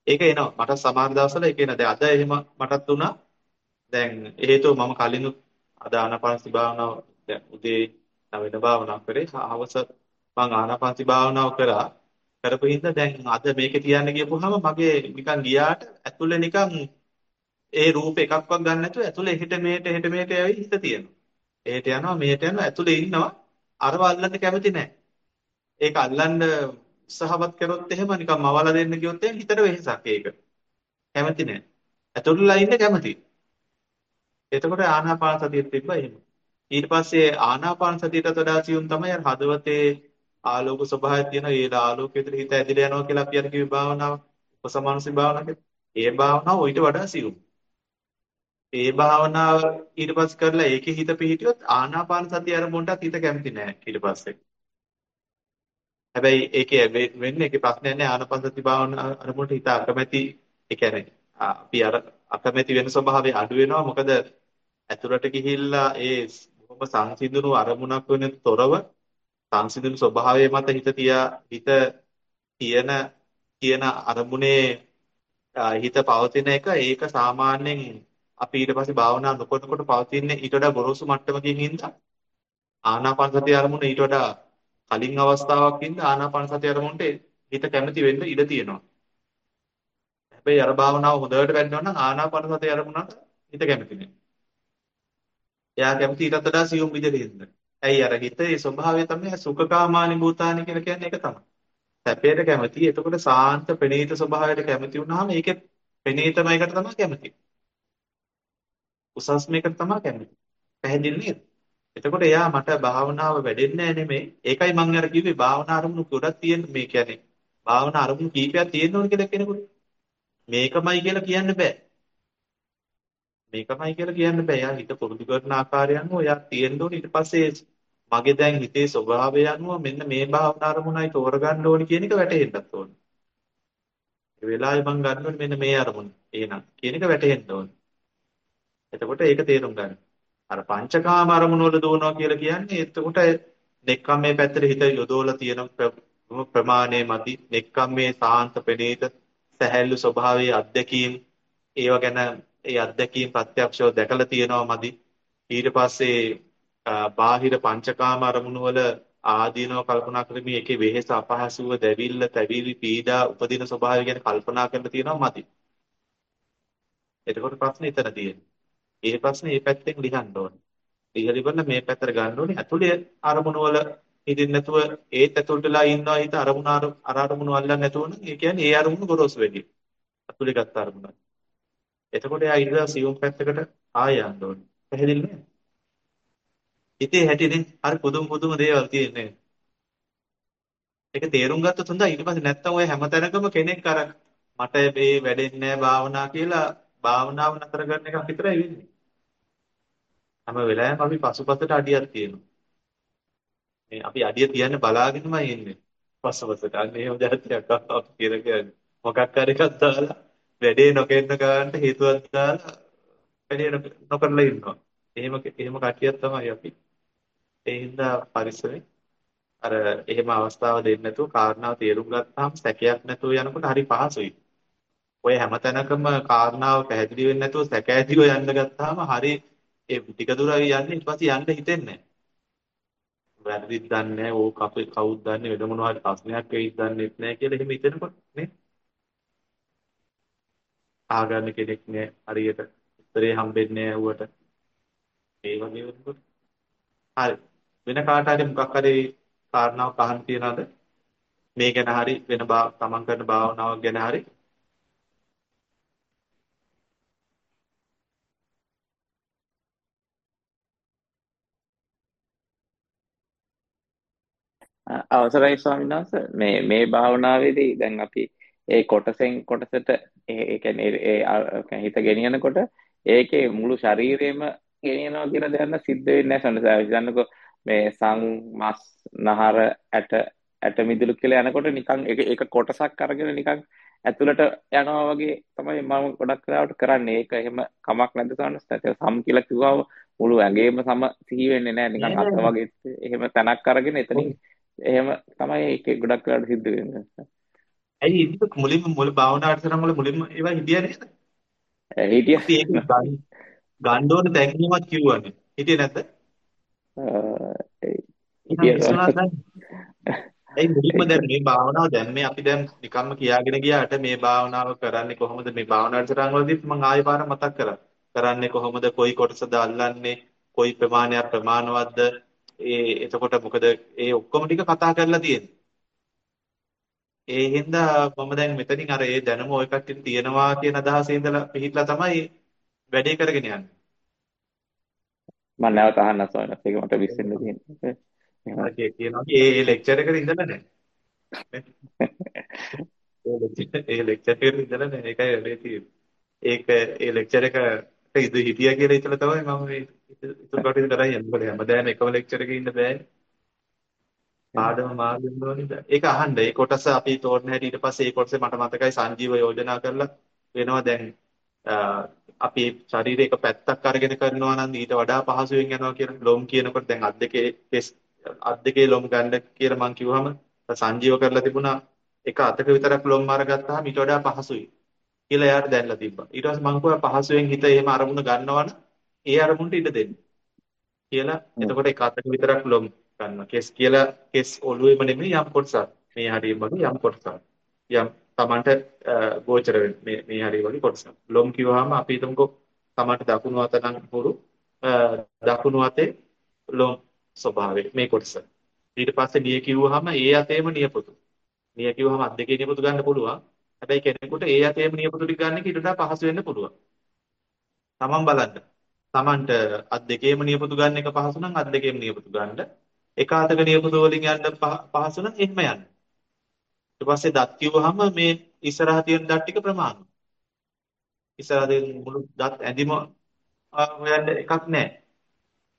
ඒක එනවා. මට සමහර දවස්වල ඒක එනවා. දැන් අද එහෙම මටත් උනා දැන් හේතුව මම කලිනුත් අද ආනාපානසති භාවනාව දැන් උදේ වෙන භාවනාව කරේ හවස මම ආනාපානසති භාවනාව කරා කරපු හින්දා දැන් අද මේකේ තියන්න ගියපුවාම මගේ නිකන් ගියාට ඇතුලේ නිකන් ඒ රූප එකක්වත් ගන්න නැතුව ඇතුලේ එහෙට මෙහෙට එහෙට මෙහෙට යවි හිත තියෙනවා. එහෙට යනවා මෙහෙට යනවා ඇතුලේ ඉන්නවා අරව අල්ලන්න කැමති නැහැ. ඒක අල්ලන්න උත්සාහවත් කරොත් එහෙම නිකන් මවලා දෙන්න කිව්වොත් එහෙම හිතට වෙහසක් ඒක. කැමති නැහැ. ඇතුළේලා ඉන්න කැමති. එතකොට ආනාපාන සතියෙත් තිබ්බා එහෙම. ඊට පස්සේ ආනාපාන සතියට වඩා සියුම් තමයි අර හදවතේ ආලෝක ස්වභාවය තියෙන ඒ ආලෝකයට හිත ඇදිලා යනවා කියලා අපි අර කිව්ව භාවනාව. උපසමානසි භාවනාව. ඒ භාවනාව ඊට වඩා සියුම්. ඒ භාවනාව ඊට පස්සේ කරලා ඒකේ හිත පිහිටියොත් ආනාපාන සතිය අරමුණටත් හිත කැමති නෑ ඊට පස්සේ. හැබැයි ඒකේ වෙන්නේ ඒකේ ප්‍රශ්නයක් නෑ. ආනාපාන සති භාවනාව අරමුණට හිත අකමැති ඒ කියන්නේ අපි අර අකමැති වෙන ස්වභාවය අඩු වෙනවා. මොකද ඇතුළට ගිහිල්ලා ඒ බොහොම සංසිඳුණු අරමුණක් වෙන තොරව සංසිඳුණු ස්වභාවය මත හිත තියා හිත තියෙන කියන අරමුණේ හිත පවතින එක ඒක සාමාන්‍යයෙන් අපි ඊට පස්සේ භාවනා නොකරනකොට පවතින්නේ ඊට වඩා ගොරෝසු මට්ටමකින් ඉඳලා ආනාපාන සතිය අරමුණ ඊට වඩා කලින් අවස්ථාවක් ඉඳ ආනාපාන සතිය අරමුණට හිත කැමති වෙන්න ඉඩ තියෙනවා. හැබැයි අර භාවනාව හොඳට වැඩනවා නම් ආනාපාන සතිය අරමුණට හිත කැමති නෑ. එයා කැමති ඊටත් වඩා සියුම් විදිහට ඉන්න. ඇයි අර හිතේ ස්වභාවය තමයි සුඛකාමානි භූතානි කියලා කියන්නේ ඒක තමයි. සැපයට කැමති. එතකොට සාන්ත ප්‍රණීත ස්වභාවයට කැමති වුණාම ඒකේ ප්‍රණීතමයකට තමයි කැමති. උසස් මේකට තමයි කැමති. පැහැදිලි නේද? එතකොට එයා මට භාවනාව වැඩෙන්නේ නෙමෙයි. ඒකයි මම අර කිව්වේ භාවනා අරමුණු ගොඩක් තියෙන මේ කියන්නේ භාවනා අරමුණු කීපයක් තියෙන්න ඕන කියලා කෙනෙකුට. මේකමයි කියලා කියන්න බෑ. මේකමයි කියලා කියන්න බෑ. එයා හිත පුරුදු කරන ආකාරය අනුව එයා තියෙන්න ඕන ඊට පස්සේ මගේ දැන් හිතේ ස්වභාවය අනුව මෙන්න මේ භාවනා අරමුණයි තෝරගන්න ඕනි කියන එක වැටහෙන්නත් ඕන. ඒ වෙලාවේ මම ගන්න ඕනේ මෙන්න මේ අරමුණ. එහෙනම් කියන එක වැටහෙන්න ඕන. එතකොට ඒක තේරුම් ගන්න. අර පංචකාම අරමුණු වල දුවනවා කියලා කියන්නේ එතකොට නෙක්ඛම් මේ පැත්තට හිත යොදවලා තියෙන ප්‍රමාණය මදි. නෙක්ඛම් මේ සාන්ත ප්‍රණීත සැහැල්ලු ස්වභාවයේ අධ්‍යක්ීම් ඒව ගැන ඒ අධ්‍යක්ීම් ප්‍රත්‍යක්ෂව දැකලා තියෙනවා මදි. ඊට පස්සේ බාහිර පංචකාම අරමුණු වල ආදීනව කල්පනා කරමින් ඒකේ වෙහෙස අපහසුව දැවිල්ල තැවිලි පීඩා උපදින ස්වභාවය ගැන කල්පනා කරලා තියෙනවා මදි. එතකොට ප්‍රශ්නේ එතන තියෙන්නේ. ඒ ප්‍රශ්නේ මේ පැත්තෙන් ලියන්න ඕනේ. ලියලා ඉවරලා මේ පැත්තට ගන්න ඕනේ. ඇතුලේ අරමුණු වල හිතින් නැතුව ඒත් ඇතුළටලා ඉන්නවා හිත අරමුණ අර අරමුණු අල්ලන්නේ නැතුව නම් ඒ කියන්නේ ඒ අරමුණු ගොරෝසු වෙන්නේ. ඇතුලේ ගත්ත අරමුණ. එතකොට එයා ඉඳලා සියුම් පැත්තකට ආය යන්න ඕනේ. පැහැදිලි නේද? හිතේ හැටිනේ අර පුදුම පුදුම දේවල් තියෙන්නේ. ඒක තේරුම් ගත්තොත් හොඳයි. ඊට පස්සේ නැත්තම් ඔය හැමතැනකම කෙනෙක් අර මට මේ වැඩෙන්නේ නැහැ භාවනා කියලා භාවනාව නතර කරන එකක් විතරයි වෙන්නේ. හැම වෙලාවෙම අපි පසුපසට අඩියක් තියෙනවා. මේ අපි අඩිය තියන්න බලාගෙනමයි ඉන්නේ. පසුපසට. අන්න එහෙම જાතියක් අපි කියලා කියන්නේ. මොකක් හරි එකක් දාලා වැඩේ නොකෙන්න ගන්නට හේතුවක් දාලා වැඩේ නොකරලා ඉන්නවා. එහෙම එහෙම කටියක් තමයි අපි. ඒ හින්දා පරිස්සමෙන් අර එහෙම අවස්ථාව දෙන්නේ නැතුව කාරණාව තේරුම් ගත්තාම සැකයක් නැතුව යනකොට හරි පහසුයි. ඔය හැමතැනකම කාරණාව පැහැදිලි වෙන්නේ නැතුව සැක ඇතිව යන්න ගත්තාම හරි ඒ ටික දුර යන්නේ ඊට පස්සේ යන්න හිතෙන්නේ නැහැ. වැරදිත් දන්නේ නැහැ. ඕක අපේ කවුද දන්නේ වෙන මොනවා හරි ප්‍රශ්නයක් වෙයිද දන්නේ නැහැ කියලා එහෙම හිතෙනකොට නේ. ආගන්න කෙනෙක් නෑ හරියට උත්තරේ හම්බෙන්නේ නැහැ ඌට. ඒ වගේ වෙනකොට හරි වෙන කාට හරි මොකක් හරි කාරණාවක් අහන්න තියනවද? මේ ගැන හරි වෙන තමන් කරන භාවනාවක් ගැන හරි අවසරයි ස්වාමීන් වහන්සේ මේ මේ භාවනාවේදී දැන් අපි ඒ කොටසෙන් කොටසට ඒ කියන්නේ ඒ හිත ගෙනියනකොට ඒකේ මුළු ශරීරෙම ගෙනියනවා කියන දෙයක් සිද්ධ වෙන්නේ නැහැ සන්නසාව. මේ සං මස් නහර ඇට ඇට මිදුළු කියලා යනකොට නිකන් ඒක ඒක කොටසක් අරගෙන නිකන් ඇතුළට යනවා වගේ තමයි මම ගොඩක් වෙලාවට කරන්නේ. ඒක එහෙම කමක් නැද්ද සන්නස්? සම් කියලා කිව්වම මුළු ඇඟේම සම සිහි වෙන්නේ නැහැ නිකන් අත වගේ එහෙම තැනක් අරගෙන එතනින් එහෙම තමයි ඒක ගොඩක් වෙලාවට සිද්ධ වෙන්නේ. ඇයි ඉතින් මුලින්ම මුල භාවනා අටතරම් වල මුලින්ම ඒවා හිටියා නේද? හිටියා. ගන්න ඕනේ එහෙමත් කිව්වනේ. හිටියේ නැද්ද? ඇයි මුලින්ම දැන් මේ භාවනාව දැන් මේ අපි දැන් නිකම්ම කියාගෙන ගියාට මේ භාවනාව කරන්නේ කොහොමද මේ භාවනා වැඩසටහන් වලදීත් මම ආයෙ පාර මතක් කරා. කරන්නේ කොහොමද? කොයි කොටසද අල්ලන්නේ? කොයි ප්‍රමාණයක් ප්‍රමාණවත්ද? ඒ එතකොට මොකද ඒ ඔක්කොම ටික කතා කරලා තියෙන්නේ. ඒ හින්දා මම දැන් මෙතනින් අර ඒ දැනුම ඔය කට්ටියට තියෙනවා කියන අදහසේ ඉඳලා පිළිහිట్లా තමයි වැඩේ කරගෙන යන්නේ. මම නැවත අහන්න සොයන එක මට විශ්ෙන්න තියෙනවා. කිය- කියනවා ඒ ඒ ලෙක්චර් එකේ ඉඳලා නැහැ. ඒ (laughs) ඒ ලෙක්චර් එකේ ඉඳලා නැහැ. ඒකයි වැඩේ තියෙන්නේ. ඒක ඒ ලෙක්චර් එකට ඉඳ හිටියා කියලා ඉතල තමයි මම මේ ඉතුරු කටයුතු කරා යන්නේ. මොකද හැමදාම එකම ලෙක්චර් එකේ ඉන්න බෑ. පාඩම මාරු වෙන්න ඕනේ. ඒක අහන්න. ඒ කොටස අපි තෝරන හැටි ඊට පස්සේ ඒ කොටසේ මට මතකයි සංජීව යෝජනා කරලා වෙනවා දැන් අපි ශරීරයේ එක පැත්තක් අරගෙන කරනවා නම් ඊට වඩා පහසුවෙන් යනවා කියන ලොම් කියනකොට දැන් අත් දෙකේ අත් දෙකේ ලොම් ගන්න කියලා මම කිව්වම සංජීව කරලා තිබුණා එක අතක විතරක් ලොම් අරගත්තාම ඊට වඩා පහසුයි කියලා එයාට දැනලා තිබ්බා. ඊට පස්සේ මම කිව්වා පහසුවෙන් හිත එහෙම අරමුණ ගන්නවා නම් ඒ අරමුණට ඉඩ දෙන්න. කියලා එතකොට එක අතක විතරක් ලොම් ගන්නවා. කෙස් කියලා කෙස් ඔළුවේම නෙමෙයි යම් කොටසක්. මේ හරිය වගේ යම් කොටසක්. යම් Tamanට ගෝචර මේ මේ හරිය වගේ කොටසක්. ලොම් කිව්වහම අපි හිතමුකෝ Tamanට දකුණු අත නම් හුරු දකුණු අතේ ලොම් ස්වභාවය මේ කොටස. ඊට පස්සේ නිය කිව්වහම ඒ අතේම නියපොතු. නිය කිව්වහම අත් දෙකේ නියපොතු ගන්න පුළුවන්. හැබැයි කෙනෙකුට ඒ අතේම නියපොතු ටික ගන්න එක ඊට වඩා පහසු වෙන්න පුළුවන්. Taman බලන්න. Tamanට අත් දෙකේම නියපොතු ගන්න එක පහසු නම් අත් දෙකේම නියපොතු ගන්න. එක අතක නියපොතු වලින් යන්න පහසු නම් එහෙම යන්න. ඊට පස්සේ දත් කිව්වහම මේ ඉස්සරහ තියෙන දත් ටික ප්‍රමාණ. ඉස්සරහ තියෙන මුළු දත් ඇඳිම හොයන්න එකක් නැහැ.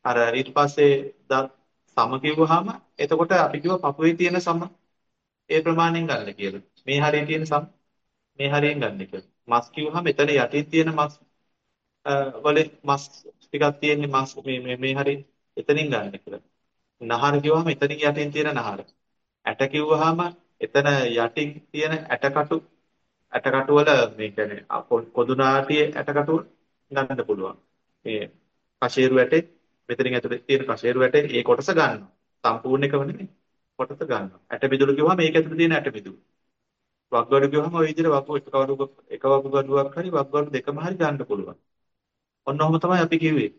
අර ඊට පස්සේ දත් සම කිව්වහම එතකොට අපි කිව්ව පපුවේ තියෙන සම ඒ ප්‍රමාණයෙන් ගන්න කියලා. මේ හරිය තියෙන සම මේ හරියෙන් ගන්න කියලා. මස් කිව්වහම එතන යටින් තියෙන මස් වල මස් ටිකක් තියෙන්නේ මස් මේ මේ මේ හරිය එතනින් ගන්න කියලා. නහර කිව්වහම එතනින් යටින් තියෙන නහර. ඇට කිව්වහම එතන යටින් තියෙන ඇටකටු ඇටකටු වල මේ කියන්නේ පොදු නාටියේ ඇටකටු ගන්න පුළුවන්. මේ කෂේරු ඇටේ මෙතනින් ඇතුලේ තියෙන කෂේරු ඇටේ ඒ කොටස ගන්නවා. සම්පූර්ණ එකම නෙමෙයි. කොටස ගන්නවා. ඇට මිදුළු කිව්වම මේක ඇතුලේ තියෙන ඇට මිදුළු. වග්ගඩු කිව්වම ওই විදිහට වග්ග එක කවරුක එක වග්ගඩුවක් හරි වග්ගඩු දෙකම හරි ගන්න පුළුවන්. ඔන්න ඔහම තමයි අපි කිව්වේ.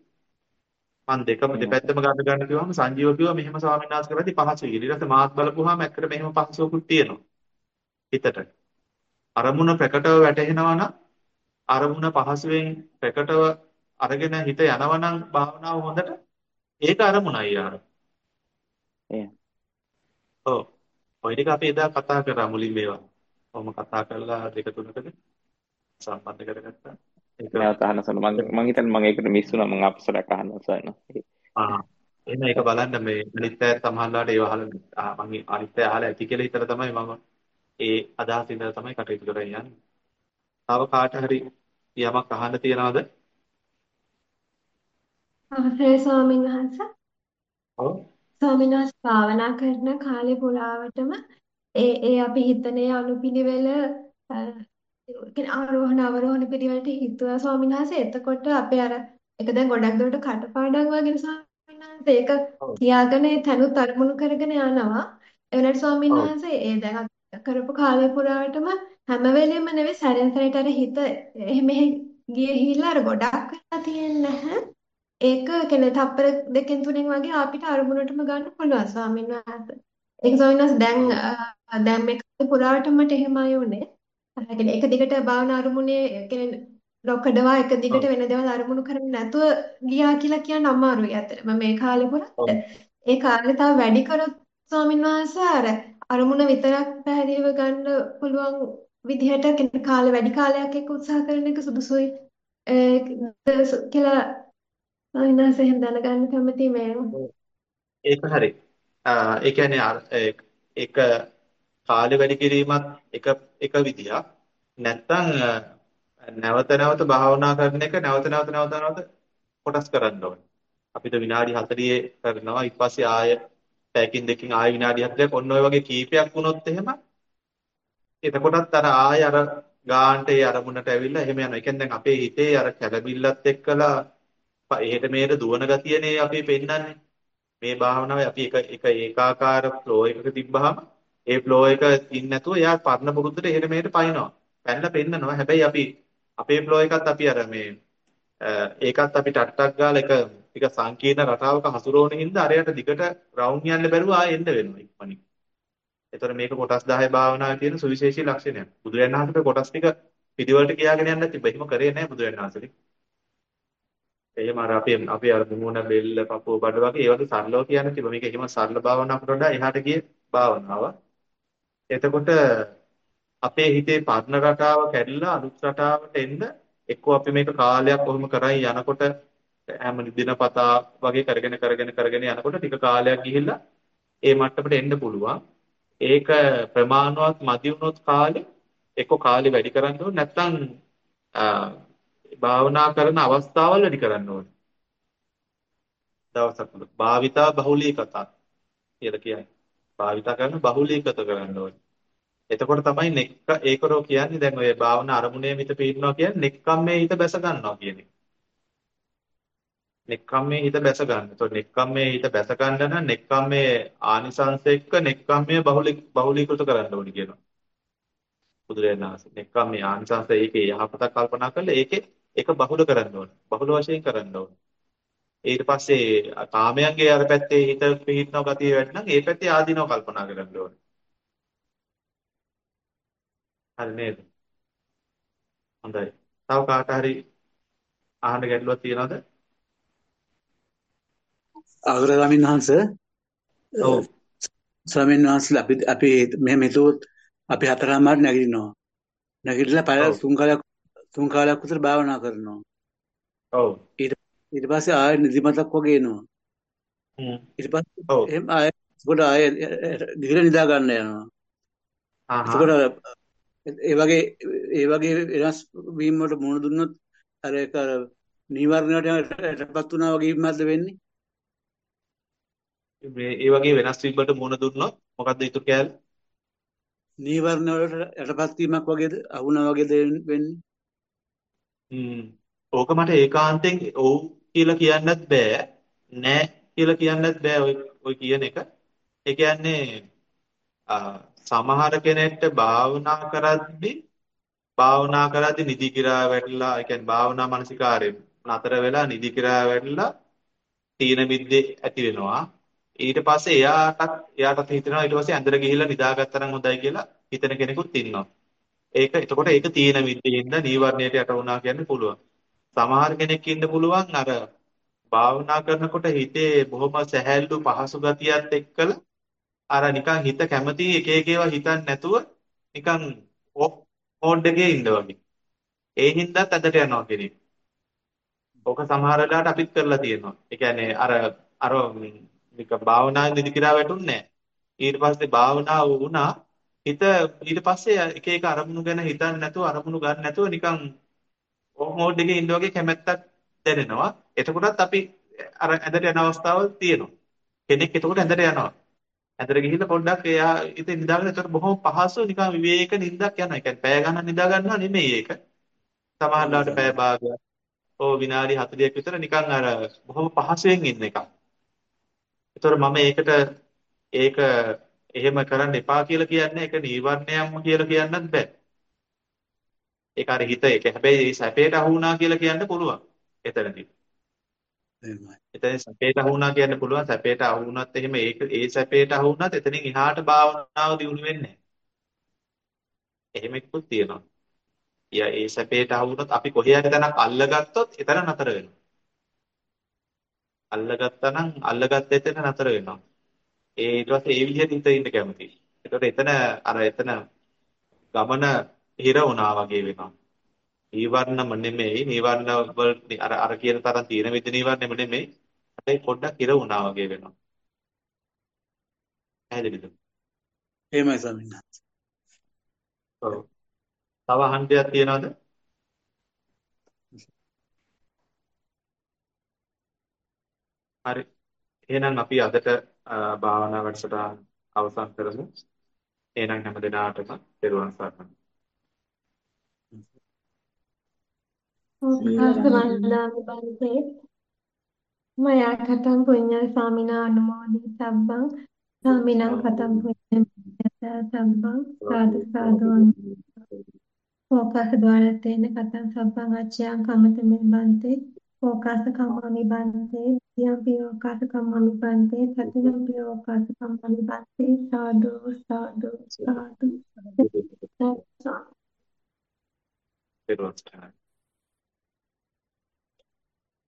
මම දෙකම දෙපැත්තම ගන්න ගන්න කිව්වම සංජීව කිව්වා මෙහෙම ස්වාමීන් වහන්සේ කරද්දි පහසුයි කියලා. ඊට පස්සේ මාත් බලපුවාම ඇත්තට මෙහෙම පහසුවකුත් තියෙනවා. හිතට. අරමුණ ප්‍රකටව වැටහෙනවා නම් අරමුණ පහසුවෙන් ප්‍රකටව අරගෙන හිත යනවා නම් භාවනාව හොඳට ඒක අරමුණයි යාර. එහෙම. ඔව්. ඔය ටික අපි එදා කතා කරා මුලින් මේවා. කොහොම කතා කරලා දෙක තුනකදී සම්බන්ධ කරගත්තා. ඒක නැවත අහන්න සොයන මම මම හිතන්නේ මම ඒකට මිස් වුණා මම අපසරයක් අහන්න සොයන. ආ එහෙනම් ඒක බලන්න මේ අනිත් අය සමහරලාට ඒව අහලා මම අනිත් අය අහලා ඇති කියලා හිතලා තමයි මම ඒ අදහසින් ඉඳලා තමයි කටයුතු කරගෙන යන්නේ. තව කාට හරි යමක් අහන්න තියනවද? අවසරයි ස්වාමීන් වහන්සේ. ඔව්. ස්වාමීන් වහන්සේ භාවනා කරන කාලේ පුරාවටම ඒ ඒ අපි හිතන ඒ අනුපිළිවෙල කියන්නේ ආරෝහණ අවරෝහණ පිළිවෙලට හිතුවා ස්වාමීන් වහන්සේ. එතකොට අපේ අර ඒක දැන් ගොඩක් දුරට කටපාඩම් වගේ ස්වාමීන් වහන්සේ. ඒක කියාගෙන ඒ තනුත් අරමුණු කරගෙන යනවා. ඒ වෙනට ස්වාමීන්. වහන්සේ ඒ දැන් කරපු කාලේ පුරාවටම හැම වෙලෙම නෙවෙයි සැරෙන් සැරේට අර හිත එහෙම ගියේ හිලා අර ගොඩක් වෙලා තියෙන්නේ නැහැ. ඒක කියන්නේ තප්පර දෙකෙන් තුනෙන් වගේ අපිට අරමුණටම ගන්න පුළුවන් ස්වාමීන් වහන්සේ. ඒක ස්වාමීන් වහන්සේ දැන් දැන් මේ පුරාවටම එහෙමයි උනේ. කියන්නේ එක දිගට භාවනා අරමුණේ කියන්නේ රොකඩවා එක දිගට වෙන දේවල් අරමුණු කරන්නේ නැතුව ගියා කියලා කියන්න අමාරුයි අතරම මේ කාලේ පුරාට. ඒ කාලේ තව වැඩි කරොත් ස්වාමීන් වහන්සේ අර අරමුණ විතරක් පැහැදිලිව ගන්න පුළුවන් විදිහට කාලේ වැඩි කාලයක් එක්ක උත්සාහ කරන එක සුදුසුයි. කියලා අයිනස එහෙම දැනගන්න කැමති මේ ඒක හරි. ඒ කියන්නේ ඒක කාලෙ වැඩි කිරීමත් එක එක විදියක්. නැත්තම් නැවත නැවත භාවනා කරන එක නැවත නැවත නැවත නැවත කොටස් කරන්න ඕනේ. අපිට විනාඩි 40 කරනවා ඊට පස්සේ ආය පැයකින් දෙකකින් ආය විනාඩි 40ක් ඔන්න ඔය වගේ කීපයක් වුණොත් එහෙම එතකොටත් අර ආය අර ගාන්ට ඒ අරමුණට ඇවිල්ලා එහෙම යනවා. ඒ කියන්නේ දැන් අපේ හිතේ අර කැළඹිල්ලත් එක්කලා එහෙට මෙහෙට දුවන ගතියනේ අපි පෙන්නන්නේ. මේ භාවනාවේ අපි එක එක ඒකාකාර ෆ්ලෝ එකක තිබ්බහම ඒ ෆ්ලෝ එක ඉන්නේ නැතුව එයා පරණ පුරුද්දට එහෙට මෙහෙට පයින්නවා. පැනලා පෙන්නනවා. හැබැයි අපි අපේ ෆ්ලෝ එකත් අපි අර මේ ඒකත් අපි ටට්ටක් ගාලා එක ටික සංකීර්ණ රටාවක හසුරවන හින්දා අරයට දිගට රවුන්ඩ් යන්න බැරුව ආයෙ එන්න වෙනවා ඉක්මනින්. ඒතර මේක කොටස් 10 භාවනාවේ තියෙන සුවිශේෂී ලක්ෂණයක්. බුදුරජාණන් වහන්සේ කොටස් ටික පිළිවෙලට කියාගෙන යන්න තිබ්බ. එහෙම කරේ නැහැ බුදුරජාණන් වහන්සේ. එහෙම අර අපි අපි අර මුණ බෙල්ල පපුව බඩ වගේ ඒ වගේ සරලව කියන්න තිබ්බ. මේක එහෙම සරල භාවනාවකට වඩා එහාට ගිය භාවනාව. එතකොට අපේ හිතේ පරණ රටාව කැඩිලා අලුත් රටාවට එන්න එක්කෝ අපි මේක කාලයක් කොහොම කරයි යනකොට හැම දිනපතා වගේ කරගෙන කරගෙන කරගෙන යනකොට ටික කාලයක් ගිහිල්ලා ඒ මට්ටමට එන්න පුළුවන්. ඒක ප්‍රමාණවත් මදි වුණොත් කාලේ එක්ක කාලේ වැඩි කරන්න ඕනේ නැත්නම් භාවනා කරන අවස්ථාවල් වැඩි කරන්න ඕනේ. දවසක් තුන භාවිතා බහුලීකතා කියලා කියන්නේ. භාවිතා කරන බහුලීකත කරන්න ඕනේ. එතකොට තමයි නෙක්ක ඒකරෝ කියන්නේ දැන් ඔය භාවනා අරමුණේ හිත පීඩනවා කියන්නේ නෙක්කම්මේ හිත බැස ගන්නවා කියන එක. නෙක්කම්මේ හිත බැස ගන්න. එතකොට නෙක්කම්මේ හිත බැස ගන්න නම් නෙක්කම්මේ ආනිසංස එක්ක නෙක්කම්මේ බහුලීකృత කරන්න ඕනි කියනවා. බුදුරජාණන් වහන්සේ නෙක්කම්මේ ආනිසංස ඒකේ යහපතක් කල්පනා කරලා ඒකේ ඒක බහුල කරන්න ඕන. බහුල වශයෙන් කරන්න ඕන. ඊට පස්සේ කාමයන්ගේ අර පැත්තේ හිත පිහිටනව ගතිය වැඩි නම් ඒ පැත්තේ ආදීනව කල්පනා කරන්න ඕන. හරි නේද? හොඳයි. තව කාට හරි අහන්න ගැටලුවක් තියනවද? අග්‍රගාමීන් වහන්සේ ඔව්. ස්වාමීන් වහන්සේලා අපි අපි මෙහෙම හිතුවොත් අපි හතරමාර නැගිටිනවා. නැගිටලා ඔව්. තුන් කාලයක් තුන් කාලයක් විතර භාවනා කරනවා. ඔව්. ඊට ඊට පස්සේ ආයෙ නිදිමතක් වගේ එනවා. හ්ම්. ඊට පස්සේ. එහෙම ආයෙ පොඩ ආයෙ දිගට නිදා ගන්න යනවා. ආහා. ඒ වගේ ඒ වගේ වෙනස් වීම වලට මුහුණ දුන්නොත් අර ඒක අර නීවරණයට යටපත් වුණා වගේ වීමක්ද වෙන්නේ? මේ ඒ වගේ වෙනස් වීමකට මුහුණ දුන්නොත් මොකද්ද ඊට කෑල්ල? නීවරණ වලට යටපත් වීමක් වගේද අහුණා වගේද වෙන්නේ? හ්ම්. ඕක මට ඒකාන්තයෙන් ඔව් කියලා කියන්නත් බෑ. නෑ කියලා කියන්නත් බෑ ඔය ඔය කියන එක. ඒ කියන්නේ සමහර කෙනෙක්ට භාවනා කරද්දී භාවනා කරද්දී නිදි කිරා වැටලා ඒ කියන්නේ භාවනා මානසිකාරයෙන් නතර වෙලා නිදි කිරා වැටලා තීන මිද්දේ ඇති වෙනවා. ඊට පස්සේ එයාටත් එයාටත් හිතෙනවා ඊට පස්සේ ඇඳට ගිහිල්ලා නිදාගත්තා නම් හොඳයි කියලා හිතන කෙනෙකුත් ඉන්නවා. ඒක එතකොට ඒක තීන මිද්දේින්ද නීවරණයට යට වුණා කියන්න පුළුවන්. සමහර කෙනෙක් ඉන්න පුළුවන් අර භාවනා කරනකොට හිතේ බොහොම සැහැල්ලු පහසු ගතියත් එක්කලා අර නිකන් හිත කැමති එක එක ඒවා හිතන්නේ නැතුව නිකන් ඔෆ් මෝඩ් එකේ ඉන්න වගේ. ඒ හින්දාත් අදට යනවා කෙනෙක්. ඕක සමහර වෙලාවට අපිත් කරලා තියෙනවා. ඒ කියන්නේ අර අර නික භාවනාවේ නිදි කිරා වැටුන්නේ ඊට පස්සේ භාවනාව වුණා හිත ඊට පස්සේ එක එක අරමුණු ගැන හිතන්නේ නැතුව අරමුණු ගන්න නැතුව නිකන් ඔෆ් මෝඩ් එකේ ඉන්න වගේ කැමැත්තක් දැනෙනවා. එතකොටත් අපි අර ඇඳට යන අවස්ථාවල් තියෙනවා. කෙනෙක් එතකොට ඇඳට යනවා. ඇඳට ගිහිල්ලා පොඩ්ඩක් එයා ඉතින් නිදාගෙන එතකොට බොහොම පහසු නිකන් විවේක නිින්දක් යනවා. ඒ කියන්නේ පැය ගණන් නිදා ගන්නවා නෙමෙයි ඒක. සමහරවිට පැය භාගයක් ඕ විනාඩි 40ක් විතර නිකන් අර බොහොම පහසුවෙන් ඉන්න එකක්. එතකොට මම ඒකට ඒක එහෙම කරන්න එපා කියලා කියන්නේ ඒක නීවරණයක්ම කියලා කියන්නත් බෑ. ඒක අර හිත ඒක හැබැයි ඒ සැපේට අහු වුණා කියලා කියන්න පුළුවන්. එතනදී. එහෙමයි. එතන සැපේට අහු වුණා කියන්න පුළුවන්. සැපේට අහු වුණත් එහෙම ඒක ඒ සැපේට අහු වුණත් එතනින් එහාට භාවනාව දියුණු වෙන්නේ නැහැ. එහෙම එක්කුත් තියෙනවා. යා ඒ සැපේට අහු වුණොත් අපි කොහේ හරි තැනක් අල්ලගත්තොත් එතන නතර වෙනවා. අල්ලගත්තා නම් අල්ලගත්ත එතන නතර වෙනවා. ඒ ඊට පස්සේ ඒ විදිහට හිත ඉන්න කැමතියි. ඒකට එතන අර එතන ගමන හිර වුණා වගේ වෙනවා. නීවරණම නෙමෙයි නීවරණ වල අර අර කියන තරම් තීන විද නීවරණෙම නෙමෙයි. හැබැයි පොඩ්ඩක් හිර වුණා වගේ වෙනවා. පැහැදිලිද? එහෙමයි ස්වාමීන් වහන්සේ. ඔව්. තව අහන්න දෙයක් තියනවද? හරි. එහෙනම් අපි අදට භාවනා වැඩසටහන අවසන් කරමු. එහෙනම් හැම දිනාටම පෙරවන් සරණයි. ඕක සමන්නාගේ බන්සේ මයා කතං පුඤ්ඤං සාමිනා අනුමෝදි සබ්බං සාමිනං කතං පුඤ්ඤං සබ්බං සාදු සාදු ඕකාස ද්වාරතේන කතං සබ්බං අච්චයං කමත මේ බන්තේ ඕකාස කම්මාමි බන්තේ යම්පි ඕකාස කම්මාමි බන්තේ තතිනම්පි ඕකාස කම්මාමි බන්තේ සාදු සාදු සාදු පෙරවස්තන